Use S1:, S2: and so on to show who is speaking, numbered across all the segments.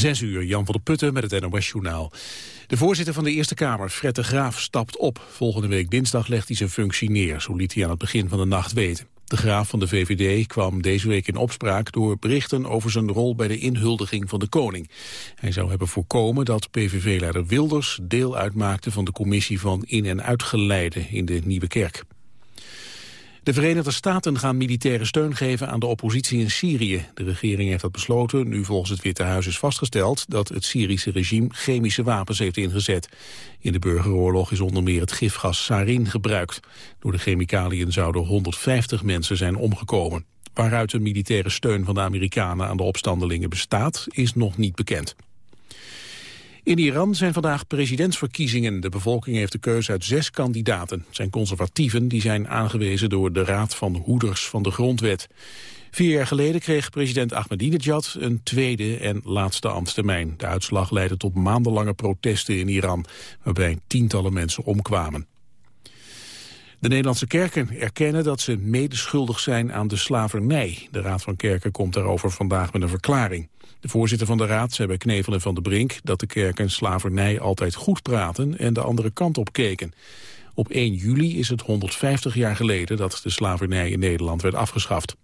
S1: Zes uur, Jan van der Putten met het NOS-journaal. De voorzitter van de Eerste Kamer, Fred de Graaf, stapt op. Volgende week dinsdag legt hij zijn functie neer, zo liet hij aan het begin van de nacht weten. De Graaf van de VVD kwam deze week in opspraak door berichten over zijn rol bij de inhuldiging van de koning. Hij zou hebben voorkomen dat PVV-leider Wilders deel uitmaakte van de commissie van in- en uitgeleide in de Nieuwe Kerk. De Verenigde Staten gaan militaire steun geven aan de oppositie in Syrië. De regering heeft dat besloten nu volgens het Witte Huis is vastgesteld dat het Syrische regime chemische wapens heeft ingezet. In de burgeroorlog is onder meer het gifgas sarin gebruikt. Door de chemicaliën zouden 150 mensen zijn omgekomen. Waaruit de militaire steun van de Amerikanen aan de opstandelingen bestaat, is nog niet bekend. In Iran zijn vandaag presidentsverkiezingen. De bevolking heeft de keuze uit zes kandidaten. Het zijn conservatieven die zijn aangewezen door de Raad van Hoeders van de Grondwet. Vier jaar geleden kreeg president Ahmadinejad een tweede en laatste ambtstermijn. De uitslag leidde tot maandenlange protesten in Iran, waarbij tientallen mensen omkwamen. De Nederlandse kerken erkennen dat ze medeschuldig zijn aan de slavernij. De Raad van Kerken komt daarover vandaag met een verklaring. De voorzitter van de Raad zei bij Knevel en Van de Brink... dat de kerken slavernij altijd goed praten en de andere kant op keken. Op 1 juli is het 150 jaar geleden dat de slavernij in Nederland werd afgeschaft.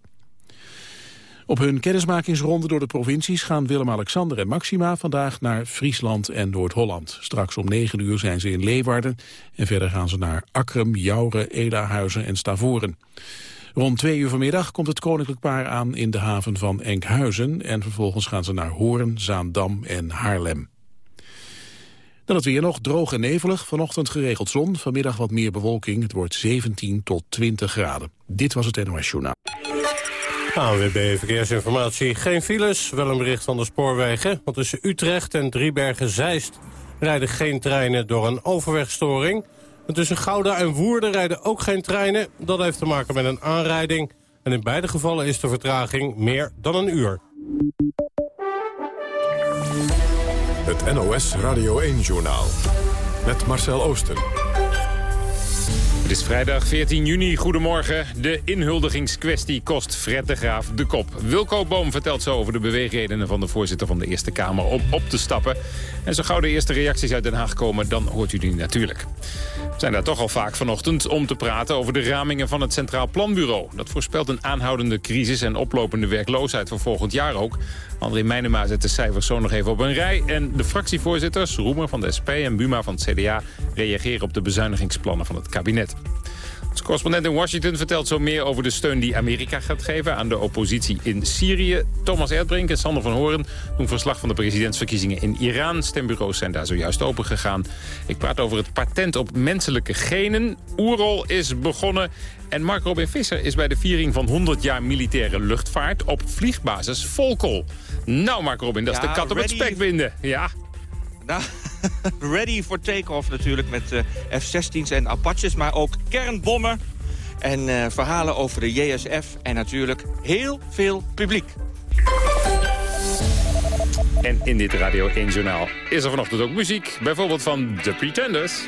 S1: Op hun kennismakingsronde door de provincies gaan Willem-Alexander en Maxima vandaag naar Friesland en Noord-Holland. Straks om 9 uur zijn ze in Leeuwarden en verder gaan ze naar Akrum, Jouren, Elahuizen en Stavoren. Rond twee uur vanmiddag komt het koninklijk paar aan in de haven van Enkhuizen en vervolgens gaan ze naar Hoorn, Zaandam en Haarlem. Dan het weer nog, droog en nevelig. Vanochtend geregeld zon, vanmiddag wat meer bewolking. Het wordt 17 tot 20 graden. Dit was het NOS Journaal.
S2: ANWB Verkeersinformatie. Geen files, wel een bericht van de spoorwegen. Want tussen Utrecht en Driebergen-Zeist rijden geen treinen door een overwegstoring. En tussen Gouda en Woerden rijden ook geen treinen. Dat heeft te maken met een aanrijding. En in beide gevallen is de vertraging meer dan een uur.
S3: Het NOS Radio 1-journaal. Met Marcel Oosten.
S4: Het is vrijdag 14 juni. Goedemorgen. De inhuldigingskwestie kost Fred de Graaf de kop. Wilco Boom vertelt zo over de beweegredenen van de voorzitter van de Eerste Kamer om op te stappen. En zo gauw de eerste reacties uit Den Haag komen, dan hoort u die natuurlijk. We zijn daar toch al vaak vanochtend om te praten over de ramingen van het Centraal Planbureau. Dat voorspelt een aanhoudende crisis en oplopende werkloosheid voor volgend jaar ook. André Meijnema zet de cijfers zo nog even op een rij. En de fractievoorzitters, Roemer van de SP en Buma van het CDA... reageren op de bezuinigingsplannen van het kabinet. Onze correspondent in Washington vertelt zo meer over de steun die Amerika gaat geven aan de oppositie in Syrië. Thomas Erdbrink en Sander van Horen doen verslag van de presidentsverkiezingen in Iran. Stembureaus zijn daar zojuist opengegaan. Ik praat over het patent op menselijke genen. Oerol is begonnen en Mark Robin Visser is bij de viering van 100 jaar militaire luchtvaart op vliegbasis Volkel. Nou Mark Robin, dat is de kat op het spek binden. Ja.
S5: Nou, ready for take-off natuurlijk met uh, F-16's en Apaches, maar ook kernbommen en uh, verhalen over de JSF en natuurlijk heel veel publiek.
S4: En in dit Radio 1 Journaal is er vanochtend ook muziek, bijvoorbeeld van The Pretenders.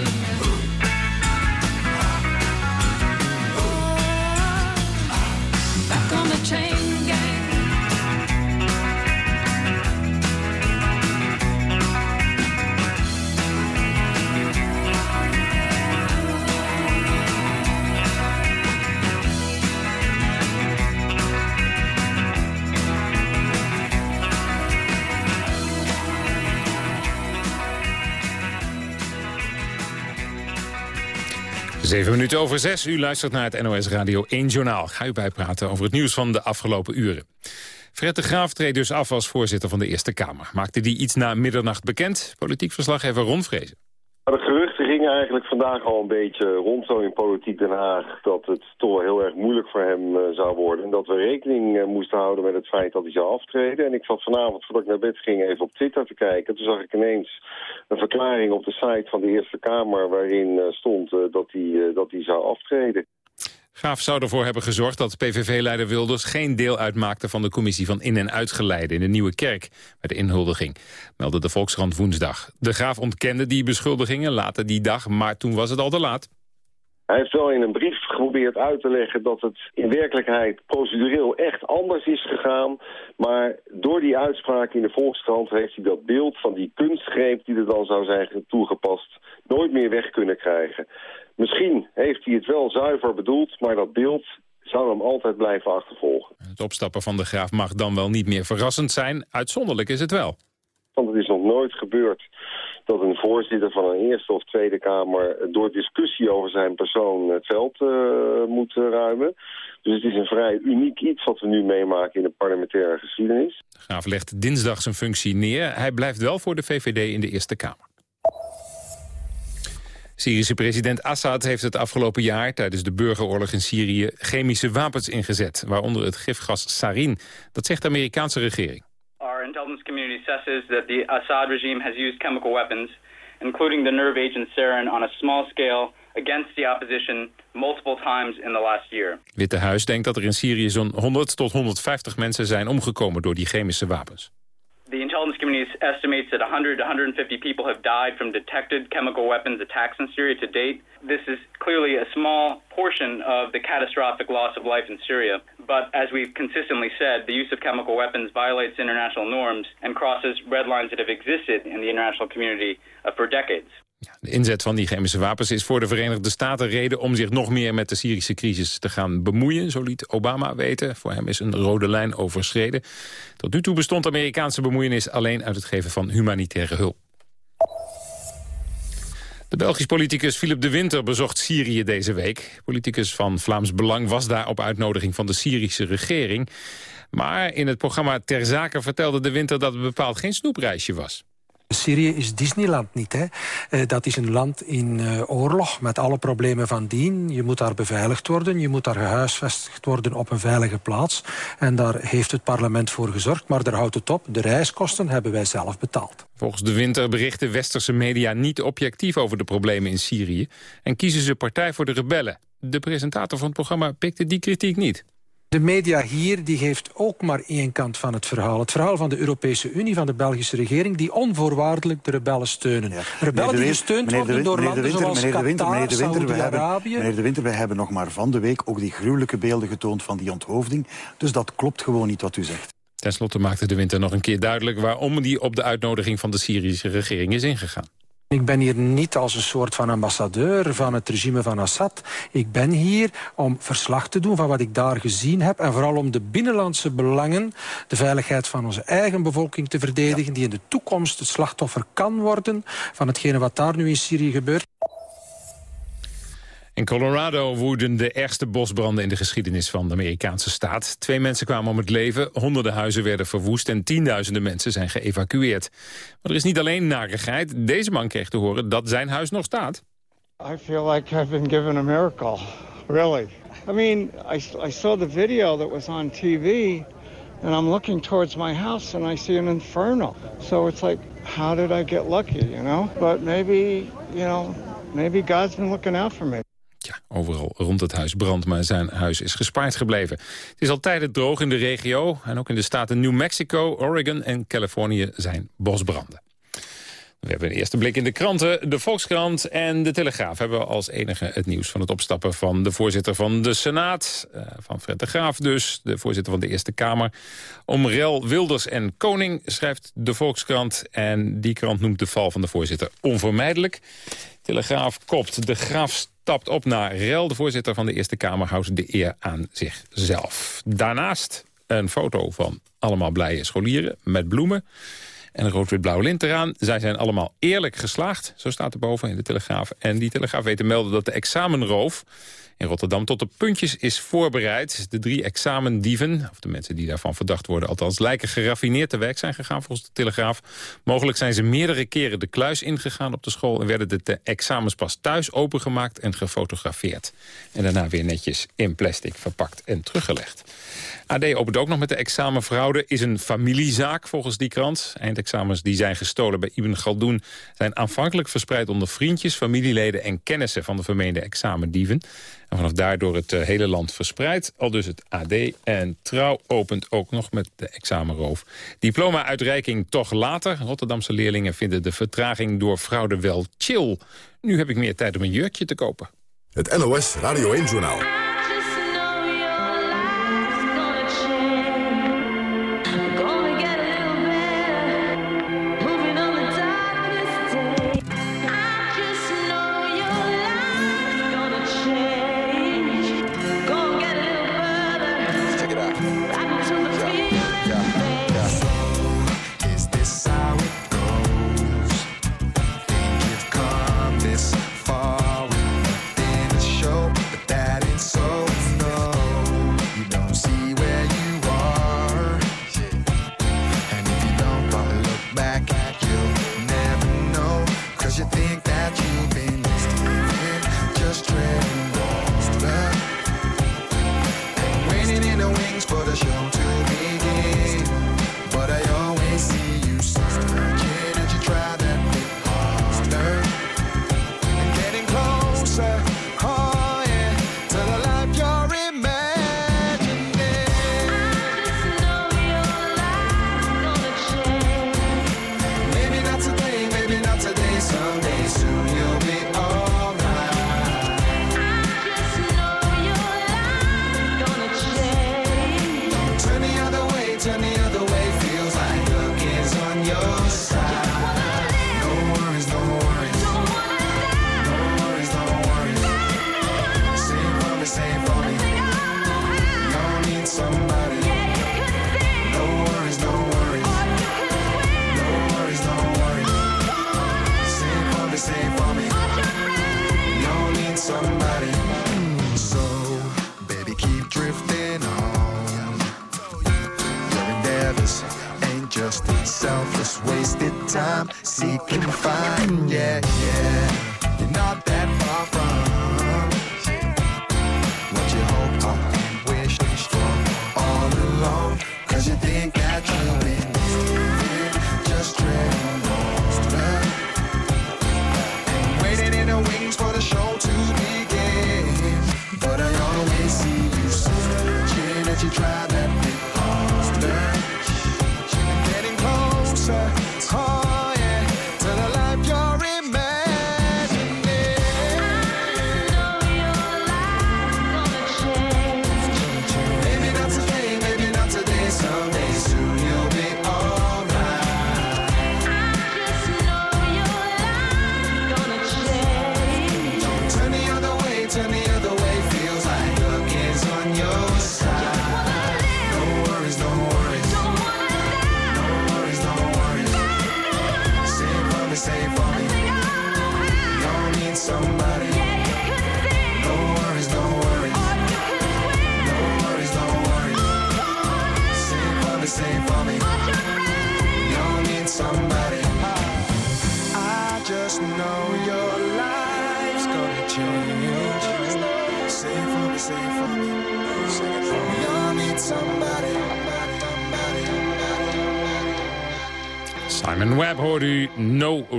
S6: change.
S4: Zeven minuten over zes. U luistert naar het NOS Radio 1 Journaal. Ga u bijpraten over het nieuws van de afgelopen uren. Fred de Graaf treedt dus af als voorzitter van de Eerste Kamer. Maakte die iets na middernacht bekend? Politiek verslaggever Ron Vrezen.
S7: Gingen eigenlijk vandaag al een beetje rond zo in politiek Den Haag... dat het toch heel erg moeilijk voor hem eh, zou worden. En dat we rekening eh, moesten houden met het feit dat hij zou aftreden. En ik zat vanavond, voordat ik naar bed ging, even op Twitter te kijken. Toen zag ik ineens een verklaring op de site van de Eerste Kamer... waarin eh, stond dat, hij, dat hij zou aftreden.
S4: Graaf zou ervoor hebben gezorgd dat PVV-leider Wilders geen deel uitmaakte van de commissie van in- en uitgeleide in de Nieuwe Kerk bij de inhuldiging, meldde de Volkskrant woensdag. De Graaf ontkende die beschuldigingen later die dag, maar toen was het al te laat.
S7: Hij heeft wel in een brief geprobeerd uit te leggen dat het in werkelijkheid procedureel echt anders is gegaan. Maar door die uitspraak in de Volkskrant heeft hij dat beeld van die kunstgreep die er dan zou zijn toegepast nooit meer weg kunnen krijgen. Misschien heeft hij het wel zuiver bedoeld, maar dat beeld zou hem altijd blijven achtervolgen.
S4: Het opstappen van de Graaf mag dan wel niet meer verrassend zijn. Uitzonderlijk is het wel.
S7: Want het is nog nooit gebeurd dat een voorzitter van een Eerste of Tweede Kamer... door discussie over zijn persoon het veld uh, moet ruimen. Dus het is een vrij uniek iets wat we nu meemaken in de parlementaire geschiedenis.
S4: De Graaf legt dinsdag zijn functie neer. Hij blijft wel voor de VVD in de Eerste Kamer. Syrische president Assad heeft het afgelopen jaar tijdens de burgeroorlog in Syrië chemische wapens ingezet, waaronder het gifgas sarin. Dat zegt de Amerikaanse regering.
S8: Our intelligence community assesses that the Assad regime has used chemical weapons, including the nerve agent sarin, on a small scale against the opposition multiple times in the last year.
S4: Witte Huis denkt dat er in Syrië zo'n 100 tot 150 mensen zijn omgekomen door die chemische wapens.
S8: The intelligence community estimates that 100 to 150 people have died from detected chemical weapons attacks in Syria to date. This is clearly a small portion of the catastrophic loss of life in Syria. But as we've consistently said, the use of chemical weapons violates international norms and crosses red lines that have existed in the international community uh, for decades.
S4: De inzet van die chemische wapens is voor de Verenigde Staten reden om zich nog meer met de Syrische crisis te gaan bemoeien, zo liet Obama weten. Voor hem is een rode lijn overschreden. Tot nu toe bestond Amerikaanse bemoeienis alleen uit het geven van humanitaire hulp. De Belgisch politicus Philip de Winter bezocht Syrië deze week. Politicus van Vlaams Belang was daar op uitnodiging van de Syrische regering. Maar in het programma Ter Zake vertelde de Winter dat het bepaald geen snoepreisje was.
S9: Syrië is Disneyland niet. Hè? Uh, dat is een land in uh, oorlog met alle problemen van dien. Je moet daar beveiligd worden, je moet daar gehuisvestigd worden op een veilige plaats. En daar heeft het parlement voor gezorgd, maar daar houdt het op. De reiskosten hebben wij zelf betaald.
S4: Volgens de winter berichten westerse media niet objectief over de problemen in Syrië... en kiezen ze partij voor de rebellen. De presentator van het programma pikte die kritiek niet.
S9: De media hier die geeft ook maar één kant van het verhaal. Het verhaal van de Europese Unie, van de Belgische regering... die onvoorwaardelijk de rebellen steunen. Ja. Rebellen die gesteund worden door landen zoals Qatar, Saudi-Arabië.
S10: Meneer De Winter, wij hebben nog maar van de week... ook die gruwelijke beelden getoond van die onthoofding. Dus dat klopt gewoon niet wat u zegt.
S4: Ten slotte maakte De Winter nog een keer duidelijk... waarom die op de uitnodiging van de Syrische regering is ingegaan.
S9: Ik ben hier niet als een soort van ambassadeur van het regime van Assad. Ik ben hier om verslag te doen van wat ik daar gezien heb... en vooral om de binnenlandse belangen, de veiligheid van onze eigen bevolking te verdedigen... die in de toekomst het slachtoffer kan worden van hetgene wat daar nu in Syrië gebeurt.
S4: In Colorado woeden de ergste bosbranden in de geschiedenis van de Amerikaanse staat. Twee mensen kwamen om het leven, honderden huizen werden verwoest... en tienduizenden mensen zijn geëvacueerd. Maar er is niet alleen narigheid. Deze man kreeg te horen dat zijn huis nog staat.
S11: I feel like I've been given a miracle, really. I mean, I, I saw the video that was on TV... and I'm looking towards my house and I see an inferno. So it's like, how did I get lucky, you know? But maybe, you know, maybe God's been looking out for me.
S4: Overal rond het huis brandt, maar zijn huis is gespaard gebleven. Het is altijd droog in de regio en ook in de staten New Mexico, Oregon en Californië zijn bosbranden. We hebben een eerste blik in de kranten. De Volkskrant en de Telegraaf hebben als enige het nieuws van het opstappen van de voorzitter van de Senaat. Uh, van Fred de Graaf dus, de voorzitter van de Eerste Kamer. Om Rel Wilders en Koning schrijft de Volkskrant. En die krant noemt de val van de voorzitter onvermijdelijk. Telegraaf kopt de Graaf stapt op naar Rel. De voorzitter van de Eerste Kamer houdt de eer aan zichzelf. Daarnaast een foto van allemaal blije scholieren met bloemen. En een rood-wit-blauw lint eraan. Zij zijn allemaal eerlijk geslaagd, zo staat er boven in de Telegraaf. En die Telegraaf weet te melden dat de examenroof in Rotterdam tot de puntjes is voorbereid. De drie examendieven, of de mensen die daarvan verdacht worden... althans lijken geraffineerd te werk zijn gegaan volgens de Telegraaf. Mogelijk zijn ze meerdere keren de kluis ingegaan op de school... en werden de examens pas thuis opengemaakt en gefotografeerd. En daarna weer netjes in plastic verpakt en teruggelegd. AD opent ook nog met de examenfraude. Is een familiezaak volgens die krant. Eindexamens die zijn gestolen bij Ibn Galdoen... zijn aanvankelijk verspreid onder vriendjes, familieleden en kennissen... van de vermeende examendieven. En vanaf daardoor het eh, hele land verspreid. Al dus het AD. En Trouw opent ook nog met de examenroof. Diploma-uitreiking toch later. Rotterdamse leerlingen vinden de vertraging door fraude wel chill. Nu heb ik meer tijd om een jurkje te kopen.
S3: Het NOS Radio 1-journaal.
S12: I'm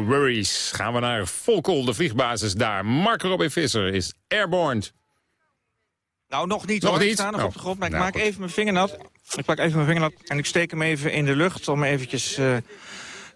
S12: worries.
S4: Gaan we naar Volkel, de vliegbasis daar. Mark Robin Visser is airborne.
S13: Nou, nog niet
S4: Nog
S13: hoor. Ik
S4: niet?
S13: sta nog
S4: Oh.
S13: op de grond, maar ik
S4: Nou,
S13: maak
S4: goed.
S13: even mijn vinger nat. Ik pak even mijn vinger nat en ik steek hem even in de lucht om eventjes eh,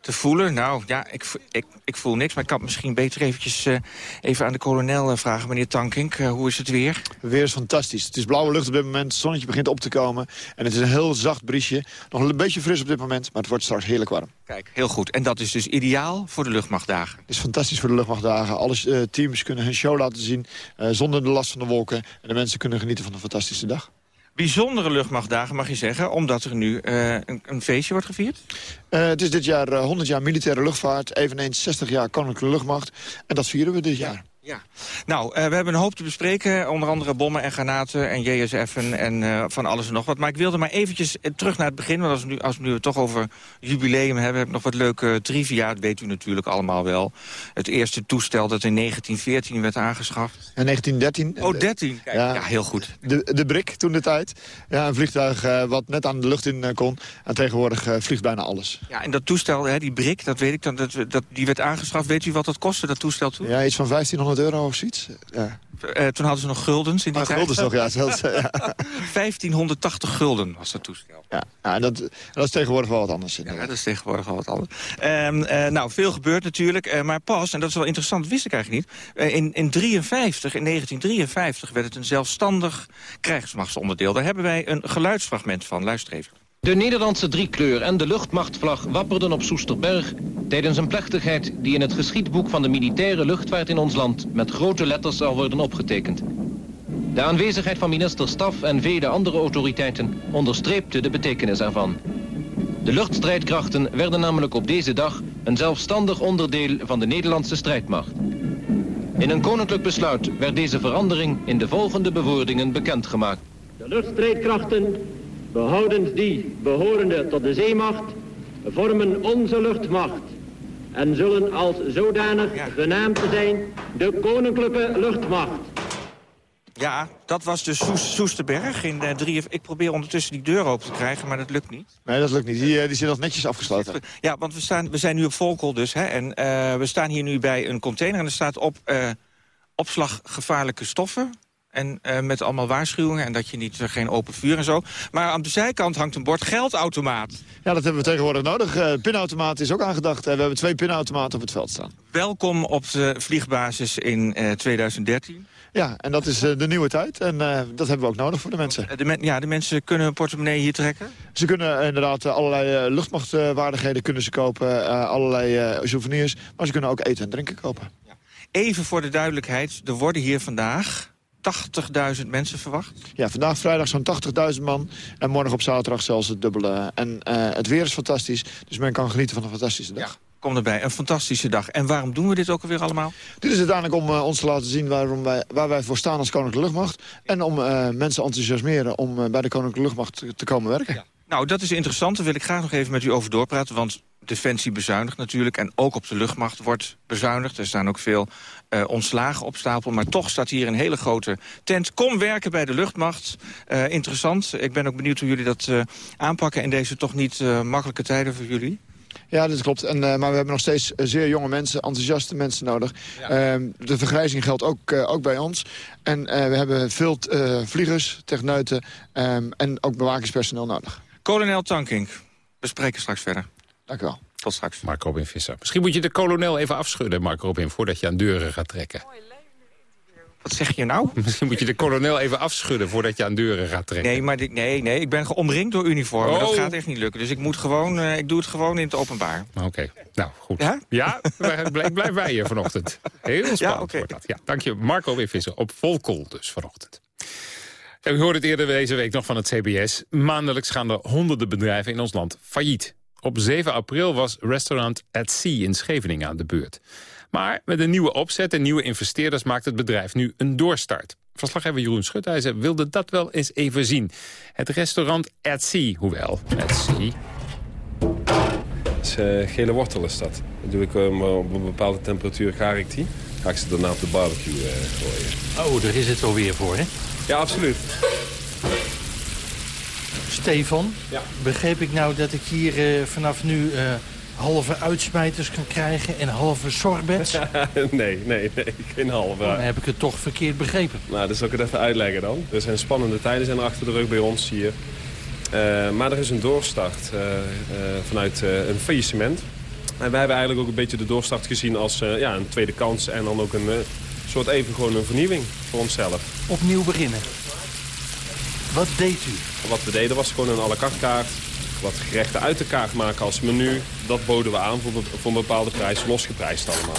S13: te voelen. Nou, ja, ik, ik, ik voel niks, maar ik kan misschien beter eventjes eh, even aan de kolonel eh, vragen, meneer Tankink. eh, hoe is het weer?
S14: Het weer is fantastisch. Het is blauwe lucht op dit moment. Het zonnetje begint op te komen. En het is een heel zacht briesje. Nog een beetje fris op dit moment, maar het wordt straks heerlijk warm.
S13: Kijk, heel goed. En dat is dus ideaal voor de luchtmachtdagen.
S14: Het is fantastisch voor de luchtmachtdagen. Alle teams kunnen hun show laten zien zonder de last van de wolken. En de mensen kunnen genieten van een fantastische dag.
S13: Bijzondere luchtmachtdagen, mag je zeggen, omdat er nu eh, een, een feestje wordt gevierd.
S14: Eh, het is dit jaar eh, 100 jaar militaire luchtvaart. Eveneens 60 jaar koninklijke luchtmacht. En dat vieren we dit jaar.
S13: Ja. Nou, eh, we hebben een hoop te bespreken. Onder andere bommen en granaten en JSF'en en eh, van alles en nog wat. Maar ik wilde maar eventjes eh, terug naar het begin. Want als we nu, als we nu het toch over jubileum hebben... heb ik nog wat leuke trivia. Dat weet u natuurlijk allemaal wel. Het eerste toestel dat in 1914 werd aangeschaft.
S14: En 1913.
S13: Oh, 13. Kijk, ja. heel goed.
S14: De, de Brik toen de tijd. Ja, een vliegtuig wat net aan de lucht in kon. En tegenwoordig vliegt bijna alles.
S13: Ja, en dat toestel, hè, die Brik, dat weet ik, dan, dat, dat, die werd aangeschaft. Weet u wat dat kostte, dat toestel toen?
S14: Ja, iets van 1500 euro of zoiets. Ja.
S13: Eh, toen hadden ze nog guldens in die
S14: Ah,
S13: tijd.
S14: guldens nog, ja, zelfs, eh, ja.
S13: 1580 gulden was dat toestel.
S14: Ja, dat, dat is tegenwoordig wel wat anders.
S13: Ja, dat is tegenwoordig wel wat anders. Ehm, eh, nou, veel gebeurt natuurlijk. eh, maar pas, en dat is wel interessant, wist ik eigenlijk niet. eh, in, in, 53, in 1953 werd het een zelfstandig krijgsmachtsonderdeel. Daar hebben wij een geluidsfragment van. Luister even.
S15: De Nederlandse driekleur en de luchtmachtvlag wapperden op Soesterberg... tijdens een plechtigheid die in het geschiedboek van de militaire luchtvaart in ons land... met grote letters zal worden opgetekend. De aanwezigheid van minister Staf en vele andere autoriteiten... onderstreepte de betekenis ervan. De luchtstrijdkrachten werden namelijk op deze dag... een zelfstandig onderdeel van de Nederlandse strijdmacht. In een koninklijk besluit werd deze verandering... in de volgende bewoordingen bekendgemaakt.
S16: De luchtstrijdkrachten, behoudens die behorende tot de zeemacht, vormen onze luchtmacht en zullen als zodanig genaamd zijn de Koninklijke Luchtmacht.
S13: Ja, dat was dus Soes, Soesterberg in uh, drie... Ik probeer ondertussen die deur open te krijgen, maar dat lukt niet.
S14: Nee, dat lukt niet. Die, uh, die zit nog netjes afgesloten.
S13: Ja, want we, staan, we zijn nu op Volkel dus. Hè, en uh, we staan hier nu bij een container en er staat op... Uh, opslag gevaarlijke stoffen. En uh, met allemaal waarschuwingen en dat je niet uh, geen open vuur en zo. Maar aan de zijkant hangt een bord geldautomaat.
S14: Ja, dat hebben we tegenwoordig nodig. Uh, pinautomaat is ook aangedacht. we hebben twee pinautomaten op het veld staan.
S13: Welkom op de vliegbasis in 2013.
S14: Ja, en dat is de nieuwe tijd. En dat hebben we ook nodig voor de mensen.
S13: De men, ja, de mensen kunnen hun portemonnee hier trekken?
S14: Ze kunnen inderdaad allerlei luchtmachtwaardigheden kunnen ze kopen. allerlei souvenirs. Maar ze kunnen ook eten en drinken kopen.
S13: Ja. Even voor de duidelijkheid. Er worden hier vandaag 80.000 mensen verwacht?
S14: Ja, vandaag vrijdag zo'n 80.000 man. En morgen op zaterdag zelfs het dubbele. En uh, het weer is fantastisch, dus men kan genieten van een fantastische dag.
S13: Ja, kom erbij, een fantastische dag. En waarom doen we dit ook alweer allemaal?
S14: Dit is uiteindelijk om uh, ons te laten zien waarom wij, waar wij voor staan als Koninklijke Luchtmacht. En om uh, mensen enthousiasmeren om bij de Koninklijke Luchtmacht te, te komen werken. Ja.
S5: Nou, dat is interessant. Daar wil ik graag nog even met u over doorpraten. Want Defensie bezuinigt natuurlijk. En ook op de luchtmacht wordt bezuinigd. Er staan ook veel eh, ontslagen op stapel. Maar toch staat hier een hele grote tent. Kom werken bij de luchtmacht. Eh, interessant. Ik ben ook benieuwd hoe jullie dat eh, aanpakken... in deze toch niet makkelijke tijden voor jullie.
S17: Ja, dat klopt. En, maar we hebben nog steeds zeer jonge mensen, enthousiaste mensen nodig. Ehm, de vergrijzing geldt ook, ook bij ons. En we hebben veel vliegers, techneuten ehm, en ook bewakingspersoneel nodig.
S5: Kolonel Tankink, we spreken straks verder.
S17: Dank u wel.
S5: Tot straks.
S4: Mark Robin Visser. Misschien moet je de kolonel even afschudden, Mark Robin... voordat je aan deuren gaat trekken.
S5: Wat zeg je nou?
S4: Misschien moet je de kolonel even afschudden voordat je aan deuren gaat trekken.
S5: Nee, maar die- nee, nee, ik ben omringd door uniformen. Dat
S4: Oh.
S5: gaat echt niet lukken. Dus ik, moet gewoon, eh, ik doe het gewoon in het openbaar.
S4: Oké, nou goed.
S5: Ja?
S4: Ja, ik blijf, bij je vanochtend. Heel spannend wordt dat. Ja, dank je, Marco weer Visser. Op Volkel dus vanochtend. U hoorde het eerder deze week nog van het CBS. Maandelijks gaan er honderden bedrijven in ons land failliet. Op 7 april was Restaurant at Sea in Scheveningen aan de beurt. Maar met een nieuwe opzet en nieuwe investeerders maakt het bedrijf nu een doorstart. Verslaggever Jeroen Schutijzer wilde dat wel eens even zien. Het restaurant at Sea, hoewel, at Sea...
S18: is, eh, gele wortel is dat. Doe ik maar op een bepaalde temperatuur gaar ik die. Ga ik ze daarna op de barbecue eh, gooien.
S19: Oh, daar is het alweer voor, hè?
S18: Ja, absoluut.
S19: Stefan, begreep ik nou dat ik hier eh, vanaf nu eh, halve uitsmijters kan krijgen en halve sorbets?
S18: nee, nee, nee, geen halve.
S19: Dan heb ik het toch verkeerd begrepen.
S18: Nou, dat zal ik het even uitleggen dan. Er zijn spannende tijden zijn er achter de rug bij ons hier. Eh, maar er is een doorstart vanuit een faillissement. En wij hebben eigenlijk ook een beetje de doorstart gezien als eh, ja, een tweede kans... en dan ook een eh, soort even gewoon een vernieuwing voor onszelf.
S19: Opnieuw beginnen. Wat deed u?
S18: Wat we deden was gewoon een à la carte kaart. Wat gerechten uit de kaart maken als menu. Dat boden we aan voor, be- voor een bepaalde prijs, losgeprijsd allemaal.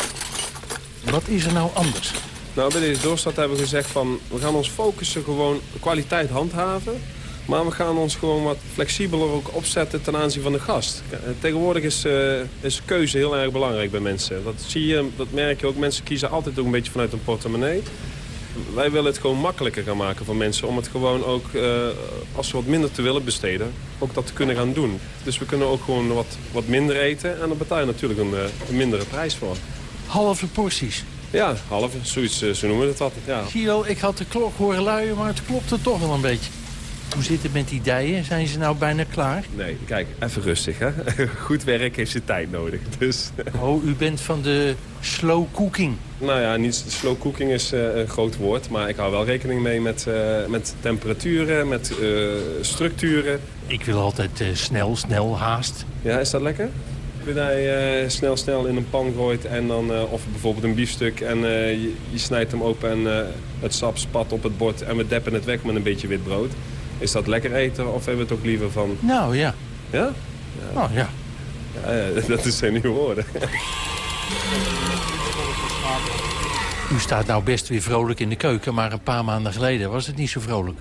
S19: Wat is er nou anders?
S18: Nou, bij deze doorstart hebben we gezegd van... we gaan ons focussen gewoon kwaliteit handhaven... maar we gaan ons gewoon wat flexibeler ook opzetten ten aanzien van de gast. Eh, Tegenwoordig is, eh, is keuze heel erg belangrijk bij mensen. Dat zie je, dat merk je ook. Mensen kiezen altijd ook een beetje vanuit hun portemonnee. Wij willen het gewoon makkelijker gaan maken voor mensen... om het gewoon ook, eh, als ze wat minder te willen besteden... ook dat te kunnen gaan doen. Dus we kunnen ook gewoon wat, wat minder eten... en dan betaal je natuurlijk een, een mindere prijs voor.
S19: Halve porties.
S18: Ja, halve, zoiets, zo noemen we het altijd. Ja.
S19: Ik had de klok horen luien, maar het klopte toch wel een beetje. Hoe zit het met die dijen? Zijn ze nou bijna klaar?
S18: Nee, kijk, even rustig, hè. Goed werk heeft zijn tijd nodig, dus...
S19: Oh, u bent van de slow cooking.
S18: Nou ja, niet, slow cooking is eh, een groot woord, maar ik hou wel rekening mee met, eh, met temperaturen, met eh, structuren.
S19: Ik wil altijd snel, snel, haast.
S18: Ja, is dat lekker? Hij eh, snel, snel in een pan gooit en dan, of bijvoorbeeld een biefstuk en je, je snijdt hem open en het sap spat op het bord en we deppen het weg met een beetje wit brood. Is dat lekker eten of hebben we het ook liever van...
S19: Nou ja.
S18: Ja?
S19: Ja.
S18: Ja, ja, dat is zijn nieuwe woorden.
S19: U staat nou best weer vrolijk in de keuken, maar een paar maanden geleden was het niet zo vrolijk.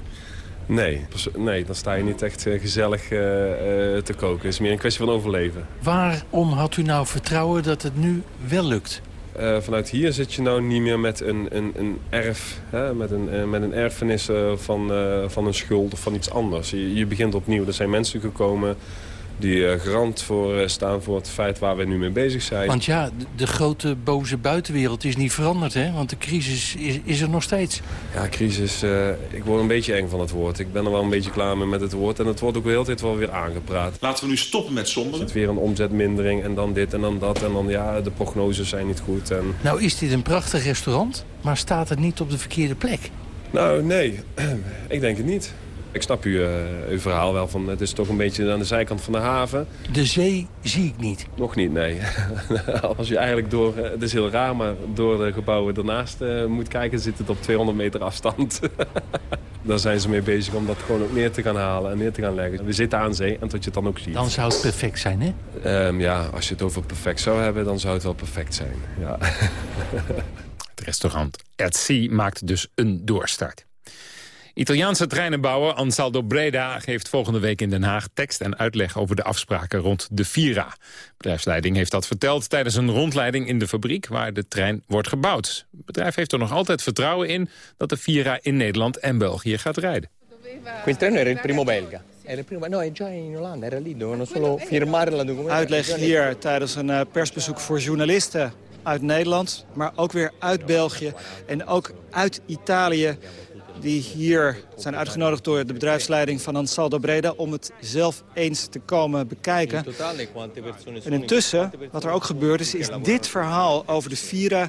S18: Nee, nee dan sta je niet echt eh, gezellig eh, eh, te koken. Het is meer een kwestie van overleven.
S19: Waarom had u nou vertrouwen dat het nu wel lukt?
S18: Eh, vanuit hier zit je nou niet meer met een, een, een erf, hè, met, een, eh, met een erfenis eh, van, van een schuld of van iets anders. Je, je begint opnieuw. Er zijn mensen gekomen die eh, garant voor eh, staan voor het feit waar we nu mee bezig zijn.
S19: Want ja, de, grote boze buitenwereld is niet veranderd, hè? Want de crisis is, is er nog steeds.
S18: Ja, crisis. eh, ik word een beetje eng van het woord. Ik ben er wel een beetje klaar mee met het woord. En het wordt ook de hele tijd wel weer aangepraat.
S20: Laten we nu stoppen met
S18: Er
S20: somberen.
S18: zit weer een omzetmindering en dan dit en dan dat. En dan ja, de prognoses zijn niet goed. En...
S19: Nou is dit een prachtig restaurant, maar staat het niet op de verkeerde plek?
S18: Nou, nee. ik denk het niet. Ik snap u, eh, uw verhaal wel van het is toch een beetje aan de zijkant van de haven.
S19: De zee zie ik niet.
S18: Nog niet, nee. Als je eigenlijk door, eh, het is heel raar, maar door de gebouwen ernaast eh, moet kijken, zit het op 200 meter afstand. Daar zijn ze mee bezig om dat gewoon ook neer te gaan halen en neer te gaan leggen. We zitten aan zee en tot je het dan ook ziet.
S19: Dan zou het perfect zijn, hè?
S18: Ehm, ja, als je het over perfect zou hebben, dan zou het wel perfect zijn. Ja.
S4: Het restaurant At Sea maakt dus een doorstart. Italiaanse treinenbouwer Ansaldo Breda geeft volgende week in Den Haag tekst en uitleg over de afspraken rond de Vira. Bedrijfsleiding heeft dat verteld tijdens een rondleiding in de fabriek waar de trein wordt gebouwd. Het bedrijf heeft er nog altijd vertrouwen in dat de Vira in Nederland en België gaat rijden.
S21: Quel treno era il primo belga.
S20: Era prima, no, è già in Olanda, era lì, dovevano solo firmare la documentazione.
S21: Uitleg hier tijdens een eh, persbezoek voor journalisten uit Nederland... maar ook weer uit België en ook uit Italië... die hier zijn uitgenodigd door de bedrijfsleiding van Ansaldo Breda... om het zelf eens te komen bekijken. En intussen, wat er ook gebeurd is, is dit verhaal over de Vira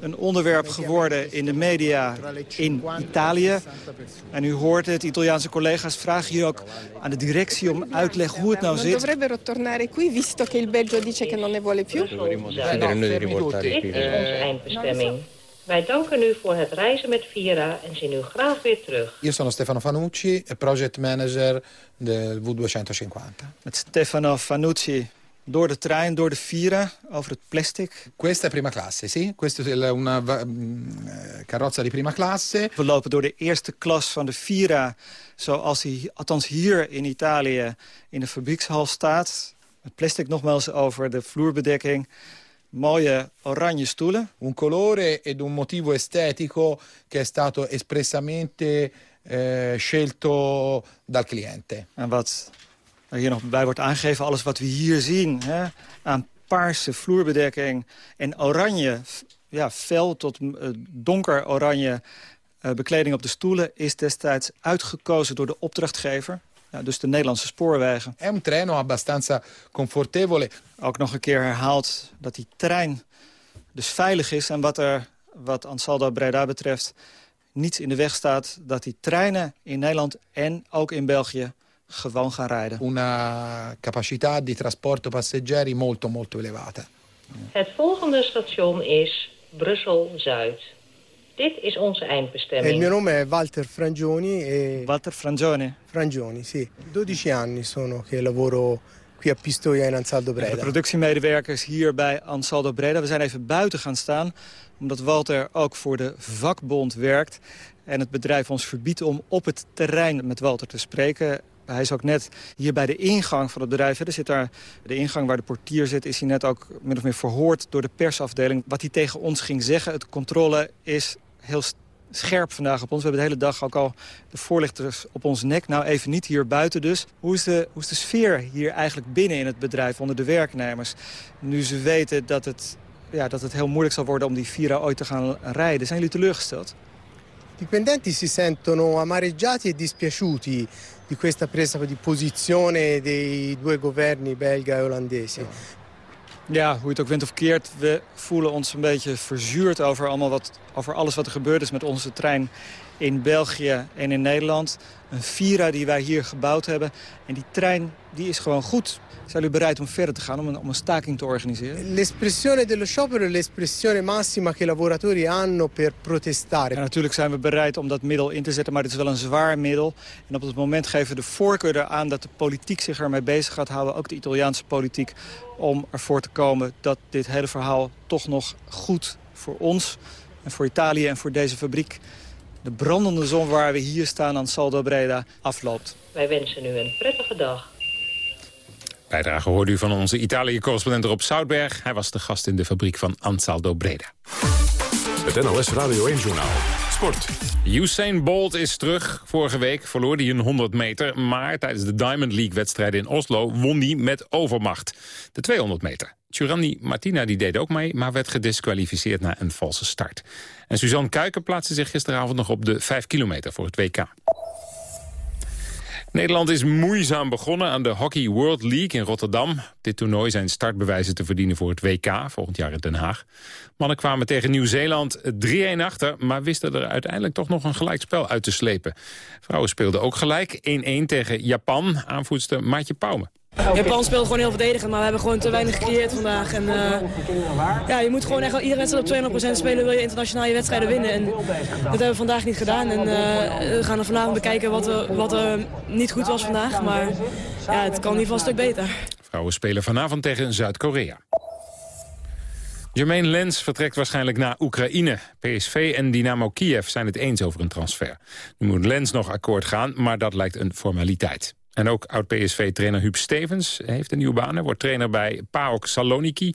S21: een onderwerp geworden in de media in Italië. En u hoort het, Italiaanse collega's vragen hier ook aan de directie om uitleg hoe het nou zit.
S22: dovrebbero tornare qui visto che il Belgio dice che non ne vuole più.
S20: decidere noi
S23: Wij danken u voor het reizen met Vira en zien u graag weer terug.
S24: Io sono Stefano Fanucci, project manager del V250.
S21: Met Stefano Fanucci door de trein, door de Vira, over het plastic.
S24: Questa è prima classe, sì. Questa è una mm, eh, carrozza di prima classe.
S21: We lopen door de eerste klas van de Vira, zoals hij althans hier in Italië in de fabriekshal staat. Het plastic nogmaals over de vloerbedekking. Mooie oranje stoelen.
S24: Un colore ed un motivo estetico che è stato espressamente eh, scelto dal cliente.
S21: En wat er hier nog bij wordt aangegeven, alles wat we hier zien... Hè, aan paarse vloerbedekking en oranje, ja, fel tot eh, donker oranje eh, bekleding op de stoelen... is destijds uitgekozen door de opdrachtgever, ja, dus de Nederlandse spoorwegen.
S24: È un treno abbastanza confortevole.
S21: Ook nog een keer herhaald dat die trein dus veilig is... en wat, er, wat Ansaldo Breda betreft niets in de weg staat... dat die treinen in Nederland en ook in België gewoon gaan rijden.
S24: Una capacità di trasporto passeggeri molto molto elevata.
S23: Het volgende station is Brussel-Zuid. Dit is onze
S25: il
S23: eindbestemming.
S25: mio nome è Walter Frangioni e...
S21: Walter Frangioni?
S25: Frangioni, sì. 12 anni sono che lavoro qui a Pistoia in Ansaldo
S21: De
S25: Breda.
S21: productiemedewerkers hier bij Ansaldo Breda. We zijn even buiten gaan staan, omdat Walter ook voor de vakbond werkt. En het bedrijf ons verbiedt om op het terrein met Walter te spreken. Hij is ook net hier bij de ingang van het bedrijf. Er zit daar de ingang waar de portier zit, is hij net ook min of meer verhoord door de persafdeling. Wat hij tegen ons ging zeggen, het controle is heel scherp vandaag op ons. We hebben de hele dag ook al de voorlichters op ons nek. Nou, even niet hier buiten dus. Hoe is, de, hoe is de sfeer hier eigenlijk binnen in het bedrijf onder de werknemers? Nu ze weten dat het, ja, dat het heel moeilijk zal worden om die Vira ooit te gaan rijden. Zijn jullie teleurgesteld?
S25: Dipendenti si sentono amareggiati e dispiaciuti di questa presa di posizione dei due governi belga e olandesi.
S21: Ja, hoe je het ook wint of keert, we voelen ons een beetje verzuurd over, allemaal wat, over alles wat er gebeurd is met onze trein in België en in Nederland. Een Vira die wij hier gebouwd hebben. En die trein die is gewoon goed. Zijn jullie bereid om verder te gaan, om een, om een staking te organiseren?
S25: L'espressione dello sciopero è l'espressione massima che i lavoratori hanno per protestare.
S21: Ja, natuurlijk zijn we bereid om dat middel in te zetten, maar het is wel een zwaar middel. En op het moment geven we de voorkeur eraan dat de politiek zich ermee bezig gaat houden, ook de Italiaanse politiek, om ervoor te komen dat dit hele verhaal toch nog goed voor ons en voor Italië en voor deze fabriek, de brandende zon waar we hier staan aan Saldo Breda, afloopt.
S23: Wij wensen u een prettige dag.
S4: Bijdrage hoorde u van onze Italië-correspondent Rob Soutberg. Hij was de gast in de fabriek van Ansaldo Breda.
S3: Het NOS Radio 1-journaal. Sport.
S4: Usain Bolt is terug. Vorige week verloor hij een 100 meter. Maar tijdens de Diamond League-wedstrijden in Oslo won hij met overmacht. De 200 meter. Tjurani Martina die deed ook mee, maar werd gedisqualificeerd na een valse start. En Suzanne Kuiken plaatste zich gisteravond nog op de 5 kilometer voor het WK. Nederland is moeizaam begonnen aan de Hockey World League in Rotterdam. Dit toernooi zijn startbewijzen te verdienen voor het WK, volgend jaar in Den Haag. Mannen kwamen tegen Nieuw-Zeeland 3-1 achter... maar wisten er uiteindelijk toch nog een gelijkspel uit te slepen. Vrouwen speelden ook gelijk 1-1 tegen Japan, aanvoerster Maatje Pauwme.
S26: Japan speelt gewoon heel verdedigend, maar we hebben gewoon te weinig gecreëerd vandaag. En, eh, ja, je moet gewoon echt iedere wedstrijd op 200% spelen, wil je internationaal je wedstrijden winnen. En dat hebben we vandaag niet gedaan. En eh, we gaan er vanavond bekijken wat, er- wat er niet goed was vandaag. Maar ja, het kan in ieder geval een stuk beter.
S4: Vrouwen spelen vanavond tegen Zuid-Korea. Jermaine Lens vertrekt waarschijnlijk naar Oekraïne. PSV en Dynamo Kiev zijn het eens over een transfer. Nu moet Lens nog akkoord gaan, maar dat lijkt een formaliteit. En ook oud-PSV-trainer Huub Stevens heeft een nieuwe baan. Hij wordt trainer bij PAOK Saloniki.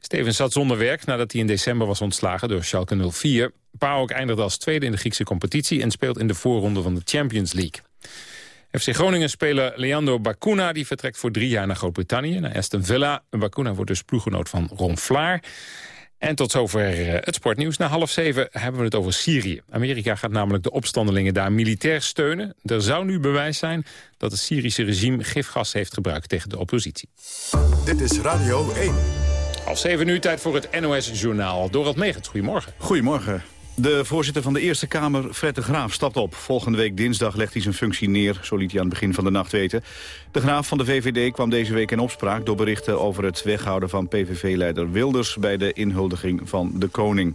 S4: Stevens zat zonder werk nadat hij in december was ontslagen door Schalke 04. PAOK eindigde als tweede in de Griekse competitie... en speelt in de voorronde van de Champions League. FC Groningen-speler Leandro Bacuna die vertrekt voor drie jaar naar Groot-Brittannië, naar Aston Villa. Bacuna wordt dus ploeggenoot van Ron Vlaar. En tot zover eh, het sportnieuws. Na half zeven hebben we het over Syrië. Amerika gaat namelijk de opstandelingen daar militair steunen. Er zou nu bewijs zijn dat het Syrische regime gifgas heeft gebruikt tegen de oppositie.
S3: Dit is Radio 1.
S4: Half zeven uur tijd voor het NOS-journaal. Dorald Megens, goedemorgen.
S27: Goedemorgen. De voorzitter van de Eerste Kamer, Fred de Graaf, stapt op. Volgende week dinsdag legt hij zijn functie neer, zo liet hij aan het begin van de nacht weten. De Graaf van de VVD kwam deze week in opspraak... door berichten over het weghouden van PVV-leider Wilders... bij de inhuldiging van de koning.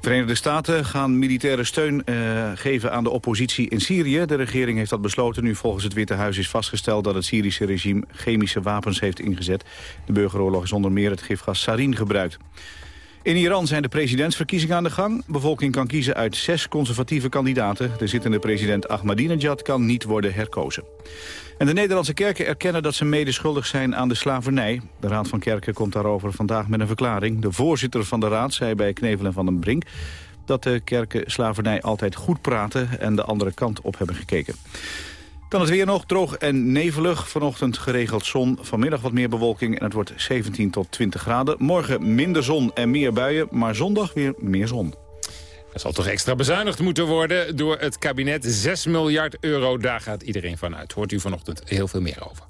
S27: Verenigde Staten gaan militaire steun uh, geven aan de oppositie in Syrië. De regering heeft dat besloten nu volgens het Witte Huis is vastgesteld... dat het Syrische regime chemische wapens heeft ingezet. De burgeroorlog is onder meer het gifgas sarin gebruikt. In Iran zijn de presidentsverkiezingen aan de gang. De bevolking kan kiezen uit zes conservatieve kandidaten. De zittende president Ahmadinejad kan niet worden herkozen. En de Nederlandse kerken erkennen dat ze medeschuldig zijn aan de slavernij. De Raad van Kerken komt daarover vandaag met een verklaring. De voorzitter van de Raad zei bij Knevel en Van den Brink... dat de kerken slavernij altijd goed praten en de andere kant op hebben gekeken. Dan het weer nog, droog en nevelig. Vanochtend geregeld zon, vanmiddag wat meer bewolking en het wordt 17 tot 20 graden. Morgen minder zon en meer buien, maar zondag weer meer zon.
S4: Er zal toch extra bezuinigd moeten worden door het kabinet. 6 miljard euro, daar gaat iedereen van uit. Hoort u vanochtend heel veel meer over.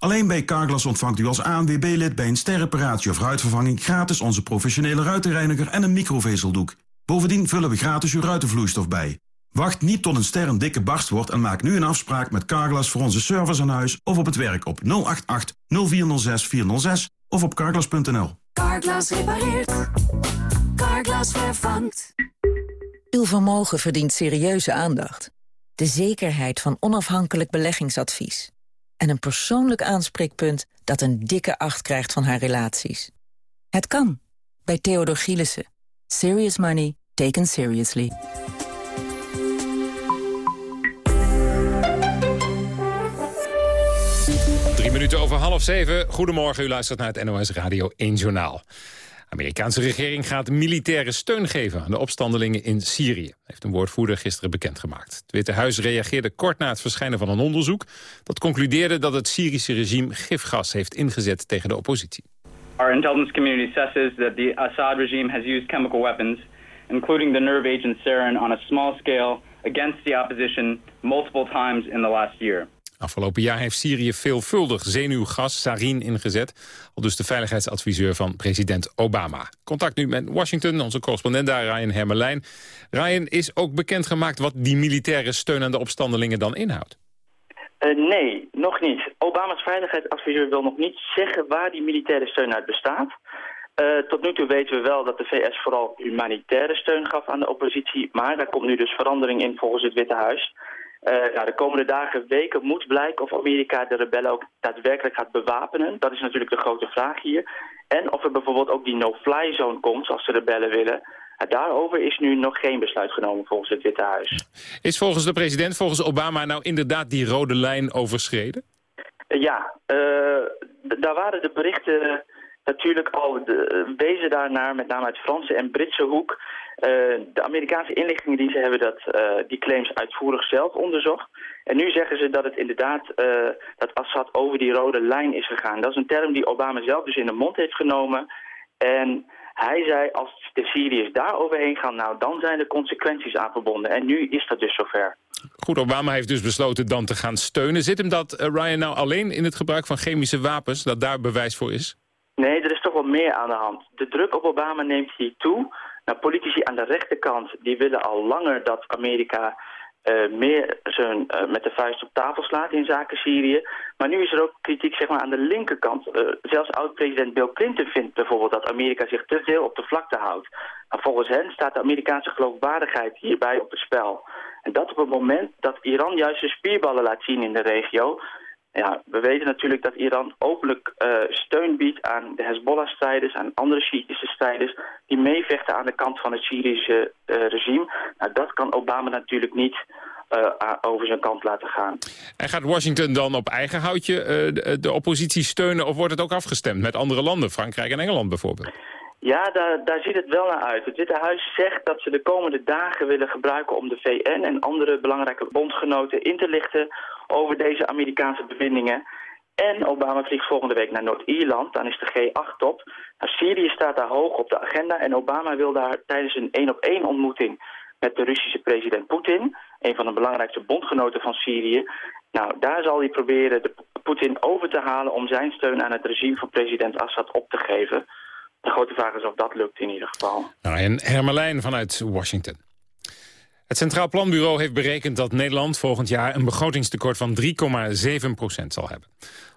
S28: Alleen bij Carglass ontvangt u als ANWB-lid bij een sterreparatie of ruitvervanging... gratis onze professionele ruitenreiniger en een microvezeldoek. Bovendien vullen we gratis uw ruitenvloeistof bij. Wacht niet tot een ster een dikke barst wordt en maak nu een afspraak met Carglass... voor onze service aan huis of op het werk op 088 0406 406 of op carglass.nl.
S29: Carglass repareert. Carglass vervangt.
S30: Uw vermogen verdient serieuze aandacht. De zekerheid van onafhankelijk beleggingsadvies en een persoonlijk aanspreekpunt dat een dikke acht krijgt van haar relaties. Het kan, bij Theodor Gielissen. Serious money taken seriously.
S4: Drie minuten over half zeven. Goedemorgen, u luistert naar het NOS Radio 1 Journaal. Amerikaanse regering gaat militaire steun geven aan de opstandelingen in Syrië. Heeft een woordvoerder gisteren bekendgemaakt. Het Witte Huis reageerde kort na het verschijnen van een onderzoek. Dat concludeerde dat het Syrische regime gifgas heeft ingezet tegen de oppositie.
S8: Our intelligence community assesses that the Assad regime has used chemical weapons, including the nerve agent sarin, on a small scale against the opposition multiple times in the last year.
S4: Afgelopen jaar heeft Syrië veelvuldig zenuwgas, sarin, ingezet. Al dus de veiligheidsadviseur van president Obama. Contact nu met Washington, onze correspondent daar, Ryan Hermelijn. Ryan, is ook bekendgemaakt wat die militaire steun aan de opstandelingen dan inhoudt?
S31: Uh, nee, nog niet. Obama's veiligheidsadviseur wil nog niet zeggen waar die militaire steun uit bestaat. Uh, tot nu toe weten we wel dat de VS vooral humanitaire steun gaf aan de oppositie. Maar daar komt nu dus verandering in volgens het Witte Huis. Uh, nou, de komende dagen, weken moet blijken of Amerika de rebellen ook daadwerkelijk gaat bewapenen. Dat is natuurlijk de grote vraag hier. En of er bijvoorbeeld ook die no-fly zone komt, als de rebellen willen. Uh, daarover is nu nog geen besluit genomen volgens het Witte Huis.
S4: Is volgens de president, volgens Obama, nou inderdaad die rode lijn overschreden?
S31: Uh, ja, daar waren de berichten natuurlijk al de, wezen daarnaar, met name uit Franse en Britse hoek. Uh, de Amerikaanse inlichtingendiensten hebben dat, uh, die claims uitvoerig zelf onderzocht. En nu zeggen ze dat het inderdaad uh, dat Assad over die rode lijn is gegaan. Dat is een term die Obama zelf dus in de mond heeft genomen. En hij zei, als de Syriërs daar overheen gaan, nou dan zijn er consequenties aan verbonden. En nu is dat dus zover.
S4: Goed, Obama heeft dus besloten dan te gaan steunen. Zit hem dat, Ryan, nou alleen in het gebruik van chemische wapens, dat daar bewijs voor is?
S31: Nee, er is toch wel meer aan de hand. De druk op Obama neemt hier toe. Nou, politici aan de rechterkant die willen al langer dat Amerika uh, meer zijn, uh, met de vuist op tafel slaat in zaken Syrië. Maar nu is er ook kritiek zeg maar, aan de linkerkant. Uh, zelfs oud-president Bill Clinton vindt bijvoorbeeld dat Amerika zich te veel op de vlakte houdt. Nou, volgens hen staat de Amerikaanse geloofwaardigheid hierbij op het spel. En dat op het moment dat Iran juist zijn spierballen laat zien in de regio. Ja, we weten natuurlijk dat Iran openlijk uh, steun biedt aan de Hezbollah-strijders, aan andere Shiïtische strijders, die meevechten aan de kant van het Syrische uh, regime. Nou, dat kan Obama natuurlijk niet uh, over zijn kant laten gaan.
S4: En gaat Washington dan op eigen houtje de, de oppositie steunen of wordt het ook afgestemd met andere landen, Frankrijk en Engeland bijvoorbeeld?
S31: Ja, daar, daar ziet het wel naar uit. Het Witte Huis zegt dat ze de komende dagen willen gebruiken om de VN en andere belangrijke bondgenoten in te lichten over deze Amerikaanse bevindingen. En Obama vliegt volgende week naar Noord-Ierland, dan is de G8-top. Nou, Syrië staat daar hoog op de agenda en Obama wil daar tijdens een één-op-één ontmoeting met de Russische president Poetin, een van de belangrijkste bondgenoten van Syrië. Nou, daar zal hij proberen de Poetin over te halen om zijn steun aan het regime van president Assad op te geven. De grote vraag is of dat lukt in ieder geval.
S4: Nou, en Hermelijn vanuit Washington. Het Centraal Planbureau heeft berekend dat Nederland volgend jaar een begrotingstekort van 3,7% zal hebben.